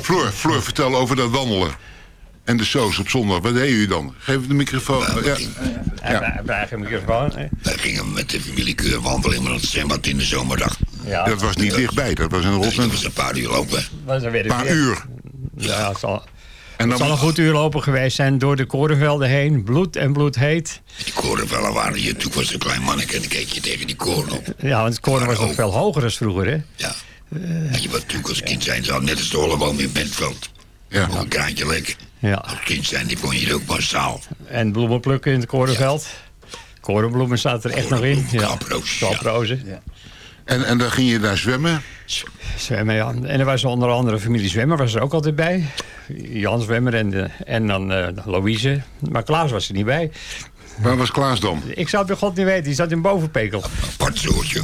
Floor, Floor, vertel over dat wandelen. En de soos op zondag. Wat deden jullie dan? Geef de microfoon. Ja. En wij, wij eigen microfoon. hè. Wij gingen met de familiekeur wandelen in het zwembad in de zomerdag. Ja. Dat was niet dichtbij, dat was in Rotterdam. Dat was een paar uur lopen. Was er weer Een paar weer. uur. Ja, het zal, En het dan- zal een goed uur lopen geweest zijn door de korenvelden heen. Bloed en bloed heet. Die korenvellen waren je. Toen was een klein manneke en dan keek je tegen die koren op. Ja, want het koren was nog veel hoger dan vroeger, hè? Ja. En je was natuurlijk als kind zijn, zo net als de holleboom in Bentveld. Ja. Nog een kraantje lekker. Ja. Als kind zijn, die vond je ook massaal. En bloemen plukken in het korenveld. Korenbloemen staat er echt nog in. Ja. Kaprozen. Kaprozen. En, en dan ging je daar zwemmen. Zwemmen, ja. En er was onder andere familie Zwemmer was er ook altijd bij. Jan Zwemmer en, de, en dan eh, Louise. Maar Klaas was er niet bij. Waar was Klaas dan? Ik zou het bij God niet weten. Die zat in Bovenpekel. Apart soortje.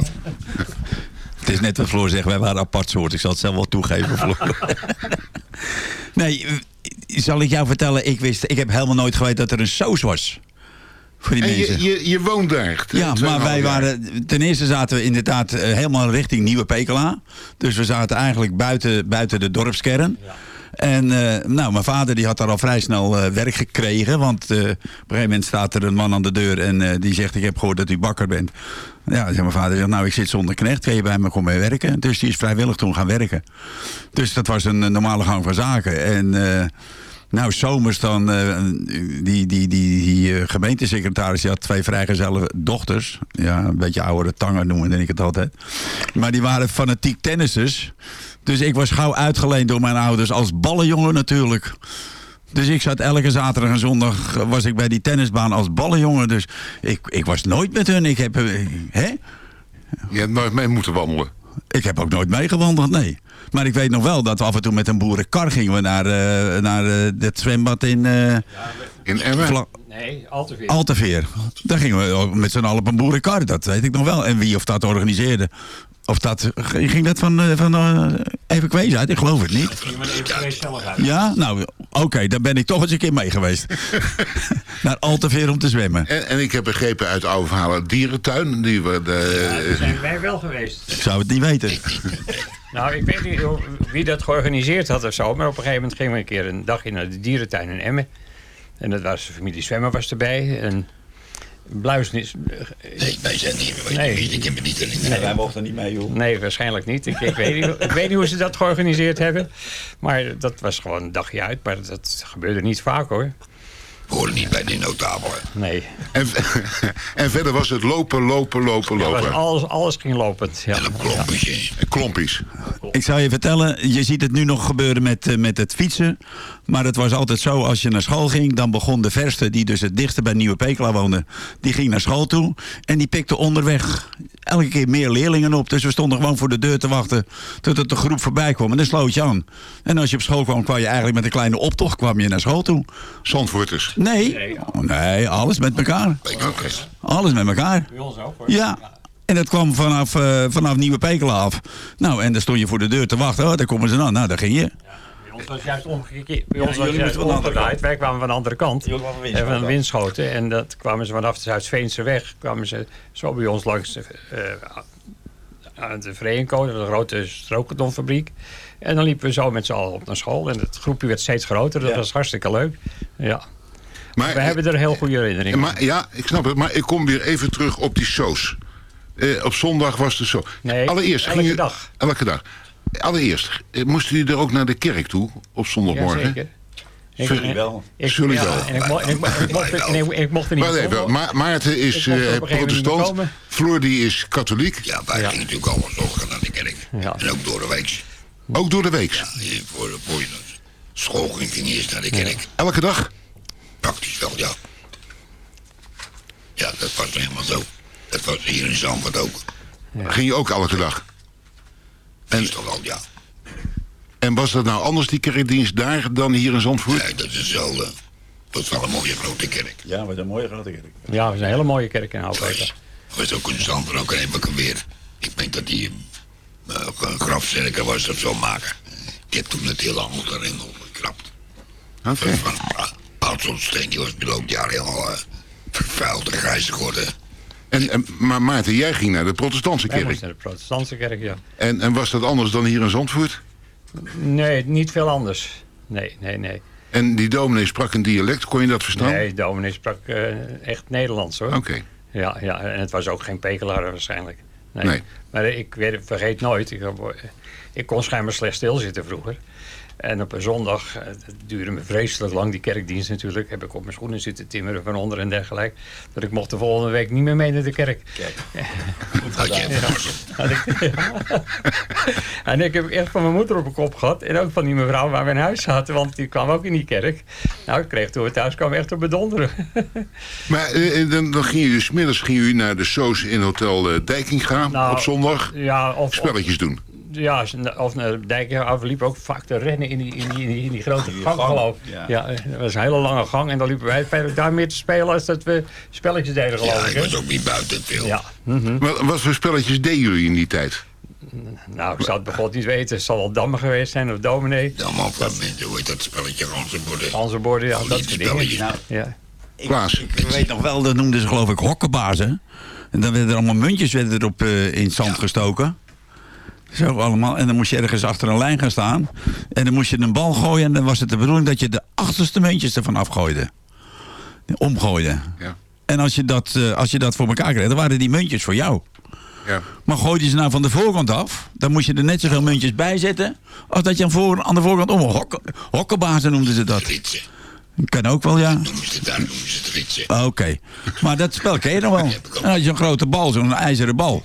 Het is net wat Floor zegt, wij waren apart soort. Ik zal het zelf wel toegeven, Floor. nee, eh, zal ik jou vertellen, ik wist, ik heb helemaal nooit geweten dat er een saus was. Voor die En mensen. je, je, je woont daar. Ja, maar wij waren. Ten eerste zaten we inderdaad eh, helemaal richting Nieuwe Pekela. Dus we zaten eigenlijk buiten, buiten de dorpskern. En eh, nou, mijn vader die had daar al vrij snel eh, werk gekregen. Want eh, op een gegeven moment staat er een man aan de deur en die zegt: Ik heb gehoord dat u bakker bent. Ja, mijn vader zegt, nou, ik zit zonder knecht. Kun je bij me komen werken? Dus die is vrijwillig toen gaan werken. Dus dat was een normale gang van zaken. En. Nou, zomers dan, eh, die, die, die, die eh, gemeentesecretaris die had twee vrijgezelle dochters. Ja, een beetje oudere tangen noemen ik het altijd. Maar die waren fanatiek tennissers. Dus ik was gauw uitgeleend door mijn ouders als ballenjongen natuurlijk. Dus ik zat elke zaterdag en zondag eh, was ik bij die tennisbaan als ballenjongen. Dus ik, ik was nooit met hun. Ik heb, hè? Je hebt nooit mee moeten wandelen. Ik heb ook nooit meegewandeld, nee. Maar ik weet nog wel dat we af en toe met een boerenkar gingen we naar, eh, naar eh, het zwembad in... eh In Emmen? Vla- Nee, al te veel. Alteveer. Daar gingen we met z'n allen op een boerenkar, dat weet ik nog wel. En wie of dat organiseerde. Of dat, ging dat van, eh, van eh, even kwezen uit? Ik geloof het niet. Ja? Nou, oké, dan ben ik toch eens een keer mee geweest. Naar Alteveer om te zwemmen. En, en ik heb begrepen uit oude verhalen dierentuin. Die we de, Daar zijn wij wel geweest. Ik zou het niet weten. Nou, ik weet niet hoe- wie dat georganiseerd had of zo. Maar op een gegeven moment gingen we een keer een dagje naar de dierentuin in Emmen. En dat was, de familie Zwemmer was erbij. En Bluis niet... Nee, wij zijn niet meer. Nee. Ik heb het niet herinneren. wij mochten niet mee, joh. Nee, waarschijnlijk niet. Ik, ik, weet niet. ik weet niet hoe ze dat georganiseerd hebben. Maar dat was gewoon een dagje uit. Maar dat gebeurde niet vaak hoor. We horen niet bij de notabelen. Nee. En, en verder was het lopen, lopen, lopen, lopen. was alles, alles ging lopend. Ja. En klompies. Ik zou je vertellen, je ziet het nu nog gebeuren met, eh, met het fietsen. Maar het was altijd zo, als je naar school ging... dan begon de verste, die dus het dichtste bij Nieuwe Pekela woonde... die ging naar school toe en die pikte onderweg elke keer meer leerlingen op. Dus we stonden gewoon voor de deur te wachten tot het de groep voorbij kwam. En dan sloot je aan. En als je op school kwam, kwam je eigenlijk met een kleine optocht kwam je naar school toe. Zandvoorters? Nee, Oh, nee alles met elkaar. Alles met elkaar. Bij ons ook hoor. Ja. En dat kwam vanaf, eh, vanaf Nieuwe Pekela af. Nou, en dan stond je voor de deur te wachten. Oh, daar komen ze dan. Nou, daar ging je. Bij ons was juist omgekeerd. Bij Ja, ons was juist moesten van de andere omgedraaid. Wij kwamen van de andere kant. Jullie kwamen van En Winschoten. van Winschoten. En dat kwamen ze vanaf de Zuid-Veense weg. kwamen ze zo bij ons langs de, eh, aan de Verenigcode, de grote strookkartonfabriek. En dan liepen we zo met z'n allen op naar school. En het groepje werd steeds groter. Dat Ja. was hartstikke leuk. Ja. Maar, we hebben er heel goede herinneringen. Maar, ja, ik snap het. Maar ik kom weer even terug op die shows. Eh, op zondag was de show. Nee, Allereerst elke ging u- dag. Elke dag. Allereerst, eh, moesten jullie er ook naar de kerk toe op zondagmorgen? Jazeker. Ik- Zullen wel. Zullen ja, wel. En ik, en ik, mo- ik mocht, er- en ik, ik mocht er niet Wacht even, komen. Ma Maarten is eh, protestant. Floor die is katholiek. Ja, wij gingen natuurlijk allemaal zorgen naar de kerk. En ook door de week. Ook door de week? Ja, voor, voor je school ging eerst naar de kerk. Elke dag? Praktisch wel, ja. Ja, dat was helemaal zo. Dat was hier in Zandvoort ook. Ging je ook elke dag? En, toch wel, ja. En was dat nou anders, die kerkdienst daar, dan hier in Zandvoort? Nee, dat is hetzelfde. Dat is wel een mooie grote kerk. Ja, wat een mooie grote kerk. Ja, we zijn een hele mooie kerk in Houtweken. Er was ook een Zandvoort, ook ik weer. Ik denk dat die uh, een grafzerker was of zo maken. Ik heb toen het heel lang erin gekrapt. Oké. Van Paalsonsteen, die was nu ook jaar helemaal uh, vervuild en grijs geworden. En, en, maar Maarten, jij ging naar de protestantse kerk. moesten naar de protestantse kerk, ja. En, en was dat anders dan hier in Zandvoort? Nee, niet veel anders. Nee, nee, nee. En die dominee sprak een dialect, kon je dat verstaan? Nee, dominee sprak eh, echt Nederlands hoor. Oké. Ja, ja, en het was ook geen pekelaar waarschijnlijk. Nee. Nee. Maar ik weet, vergeet nooit, ik, heb- ik kon schijnbaar slecht stilzitten vroeger. En op een zondag, eh, het duurde me vreselijk lang, die kerkdienst natuurlijk, heb ik op mijn schoenen zitten timmeren van onder en dergelijke. Dat ik mocht de volgende week niet meer mee naar de kerk. Kijk. Had je Had ik, ja. En ik heb echt van mijn moeder op mijn kop gehad. En ook van die mevrouw waar we in huis zaten, want die kwam ook in die kerk. Nou, ik kreeg toen we thuis kwamen echt op bedonderen. Maar eh, dan, dan ging je dus middags ging je naar de soos in Hotel eh, Dijkinga Nou, op zondag. Ja, of, Spelletjes doen. Ja, of naar de dijk af, we liepen ook vaak te rennen in die, in die, in die, in die grote gang, geloof ik. ja. Ja. dat was een hele lange gang en dan liepen wij verder daar meer te spelen als dat we spelletjes deden, geloof Ja, ik. was ook niet buiten veel. Ja. mhm. Wat, wat voor spelletjes deden jullie in die tijd? Nou, ik zou het bij God niet weten. Het zal wel Damme geweest zijn of Dominee. Damme of mensen, hoe heet dat spelletje, ganzenborden? Ganzenborden, ja, dat soort dingen. Nou, Ja. Klaas. Ik weet nog wel, dat noemden ze geloof ik hokkenbazen. En dan werden er allemaal muntjes werden erop eh, in het zand gestoken. Zo allemaal. En dan moest je ergens achter een lijn gaan staan. En dan moest je een bal gooien. En dan was het de bedoeling dat je de achterste muntjes ervan afgooide. Omgooide. Ja. En als je, dat, eh, als je dat voor elkaar kreeg, dan waren die muntjes voor jou. Ja. Maar gooide je ze nou van de voorkant af, dan moest je er net zoveel muntjes bij zetten. als dat je aan, voor, aan de voorkant om. Hokken, hokkenbazen noemden ze dat. Ritsen. Kan ook wel, ja. Daar, noemen ze het ritsen. Oké. Maar dat spel ken je nog wel. En had je zo'n grote bal, zo'n ijzeren bal.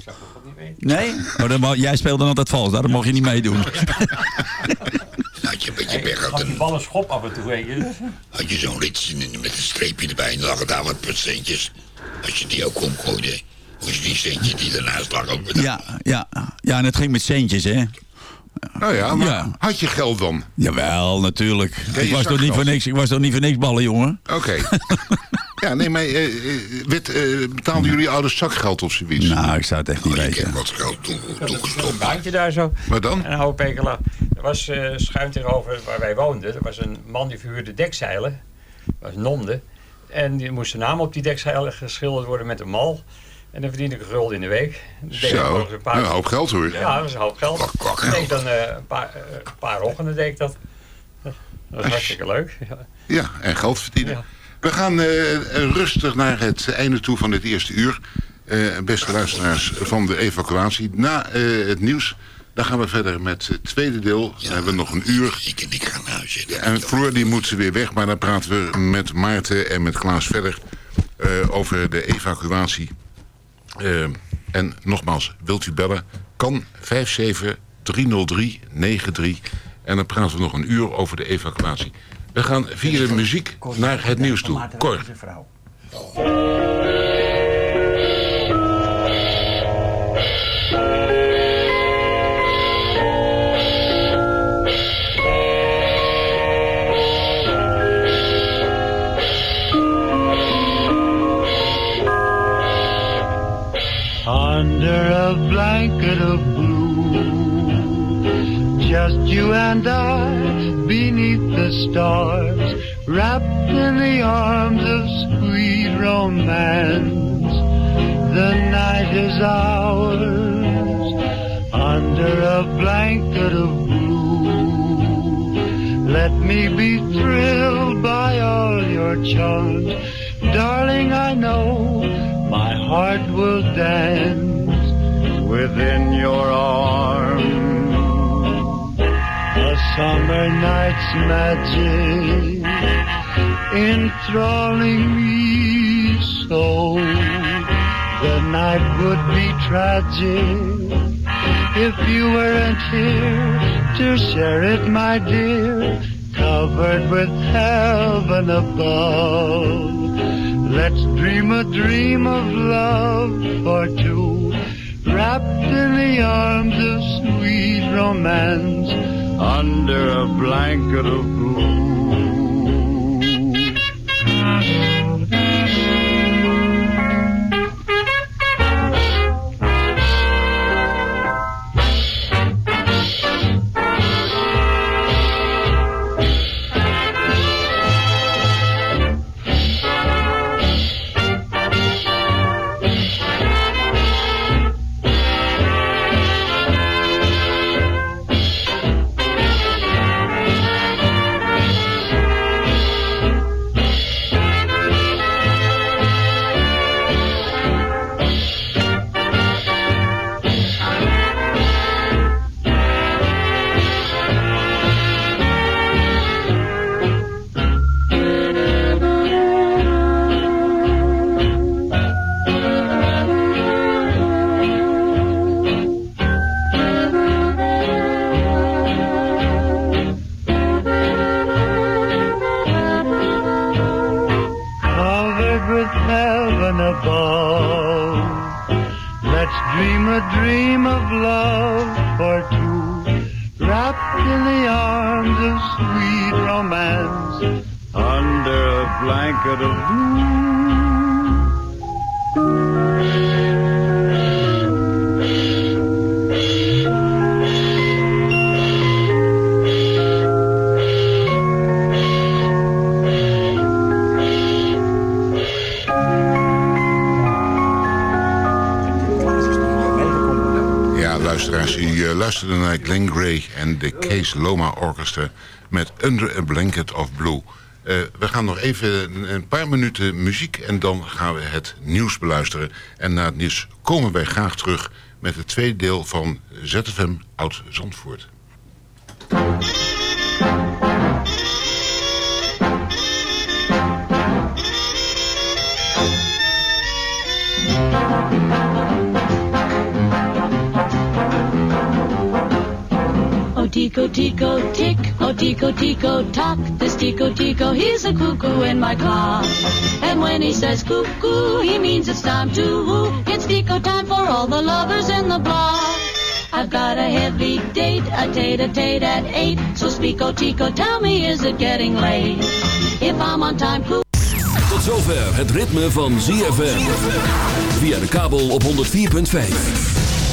Nee? Oh, dan, jij speelde dan altijd vals, daar mocht je niet meedoen. Had je een beetje weg, had, Had die een, bal een schop af en toe, weet je. had je zo'n rits met een streepje erbij en dan lag het daar wat procentjes. Als je die ook omgooide. Moest die centje die daarnaast lag ook. Ja, ja, ja, en het ging met centjes, hè? Nou ja, maar Ja. had je geld dan? Jawel, natuurlijk. je Ik was, toch niet voor niks, ik was toch niet voor niks ballen, jongen? Oké. ja, nee, maar eh, eh, Wit, eh, betaalden jullie ouders zakgeld of zoiets? Nou, ik zou het echt niet weten. Wat geld toe, toegestopt. Een baantje daar zo. Wat dan? En een oude pekela. Er was eh, schuin tegenover waar wij woonden. Er was een man die verhuurde dekzeilen. Dat was Nonde. En die moest zijn naam op die dekzeilen geschilderd worden met een mal. En dan verdiende ik een gulden in de week. Deed ik Zo, een paar- een hoop geld hoor. Ja, dat was een hoop geld. Dat deed ik dan eh, een paar, eh, een paar ochtenden deed ik dat. Dat was hartstikke leuk. Ja. Ja, en geld verdienen. We gaan eh, rustig naar het einde toe van dit eerste uur. Eh, beste luisteraars van de evacuatie. Na eh, het nieuws, dan gaan we verder met het tweede deel. Dan hebben we nog een uur. Ik en ik ga naar huis. En Floor die moet weer weg, maar dan praten we met Maarten en met Klaas verder over de evacuatie. En nogmaals, wilt u bellen? Kan 5730393. En dan praten we nog een uur over de evacuatie. We gaan via de muziek naar het nieuws toe. Cor. Under a just you and I beneath the stars, wrapped in the arms of sweet romance. The night is ours, under a blanket of blue. Let me be thrilled by all your charms, darling. I know my heart will dance within your arms. Summer night's magic enthralling me so. The night would be tragic if you weren't here to share it, my dear. Covered with heaven above. Let's dream a dream of love for two, wrapped in the arms of sweet romance, under a blanket of blue. Luisterde naar Glenn Gray en de Kees Loma Orchestra met Under a Blanket of Blue. Eh, we gaan nog even een- paar minuten muziek en dan gaan we het nieuws beluisteren. En na het nieuws komen wij graag terug met het tweede deel van ZFM Oud Zandvoort. Oh, Tico, Tico, tick. Oh, Tico, Tico, tock. This Tico, Tico, he's a cuckoo in my clock. And when he says cuckoo, he means it's time to woo. It's Tico time for all the lovers in the block. I've got a heavy date, a tate-a-tate at eight. So Spico Tico, tell me, is it getting late? If I'm on time, cool. Tot zover het ritme van ZFM. Via de kabel op 104.5.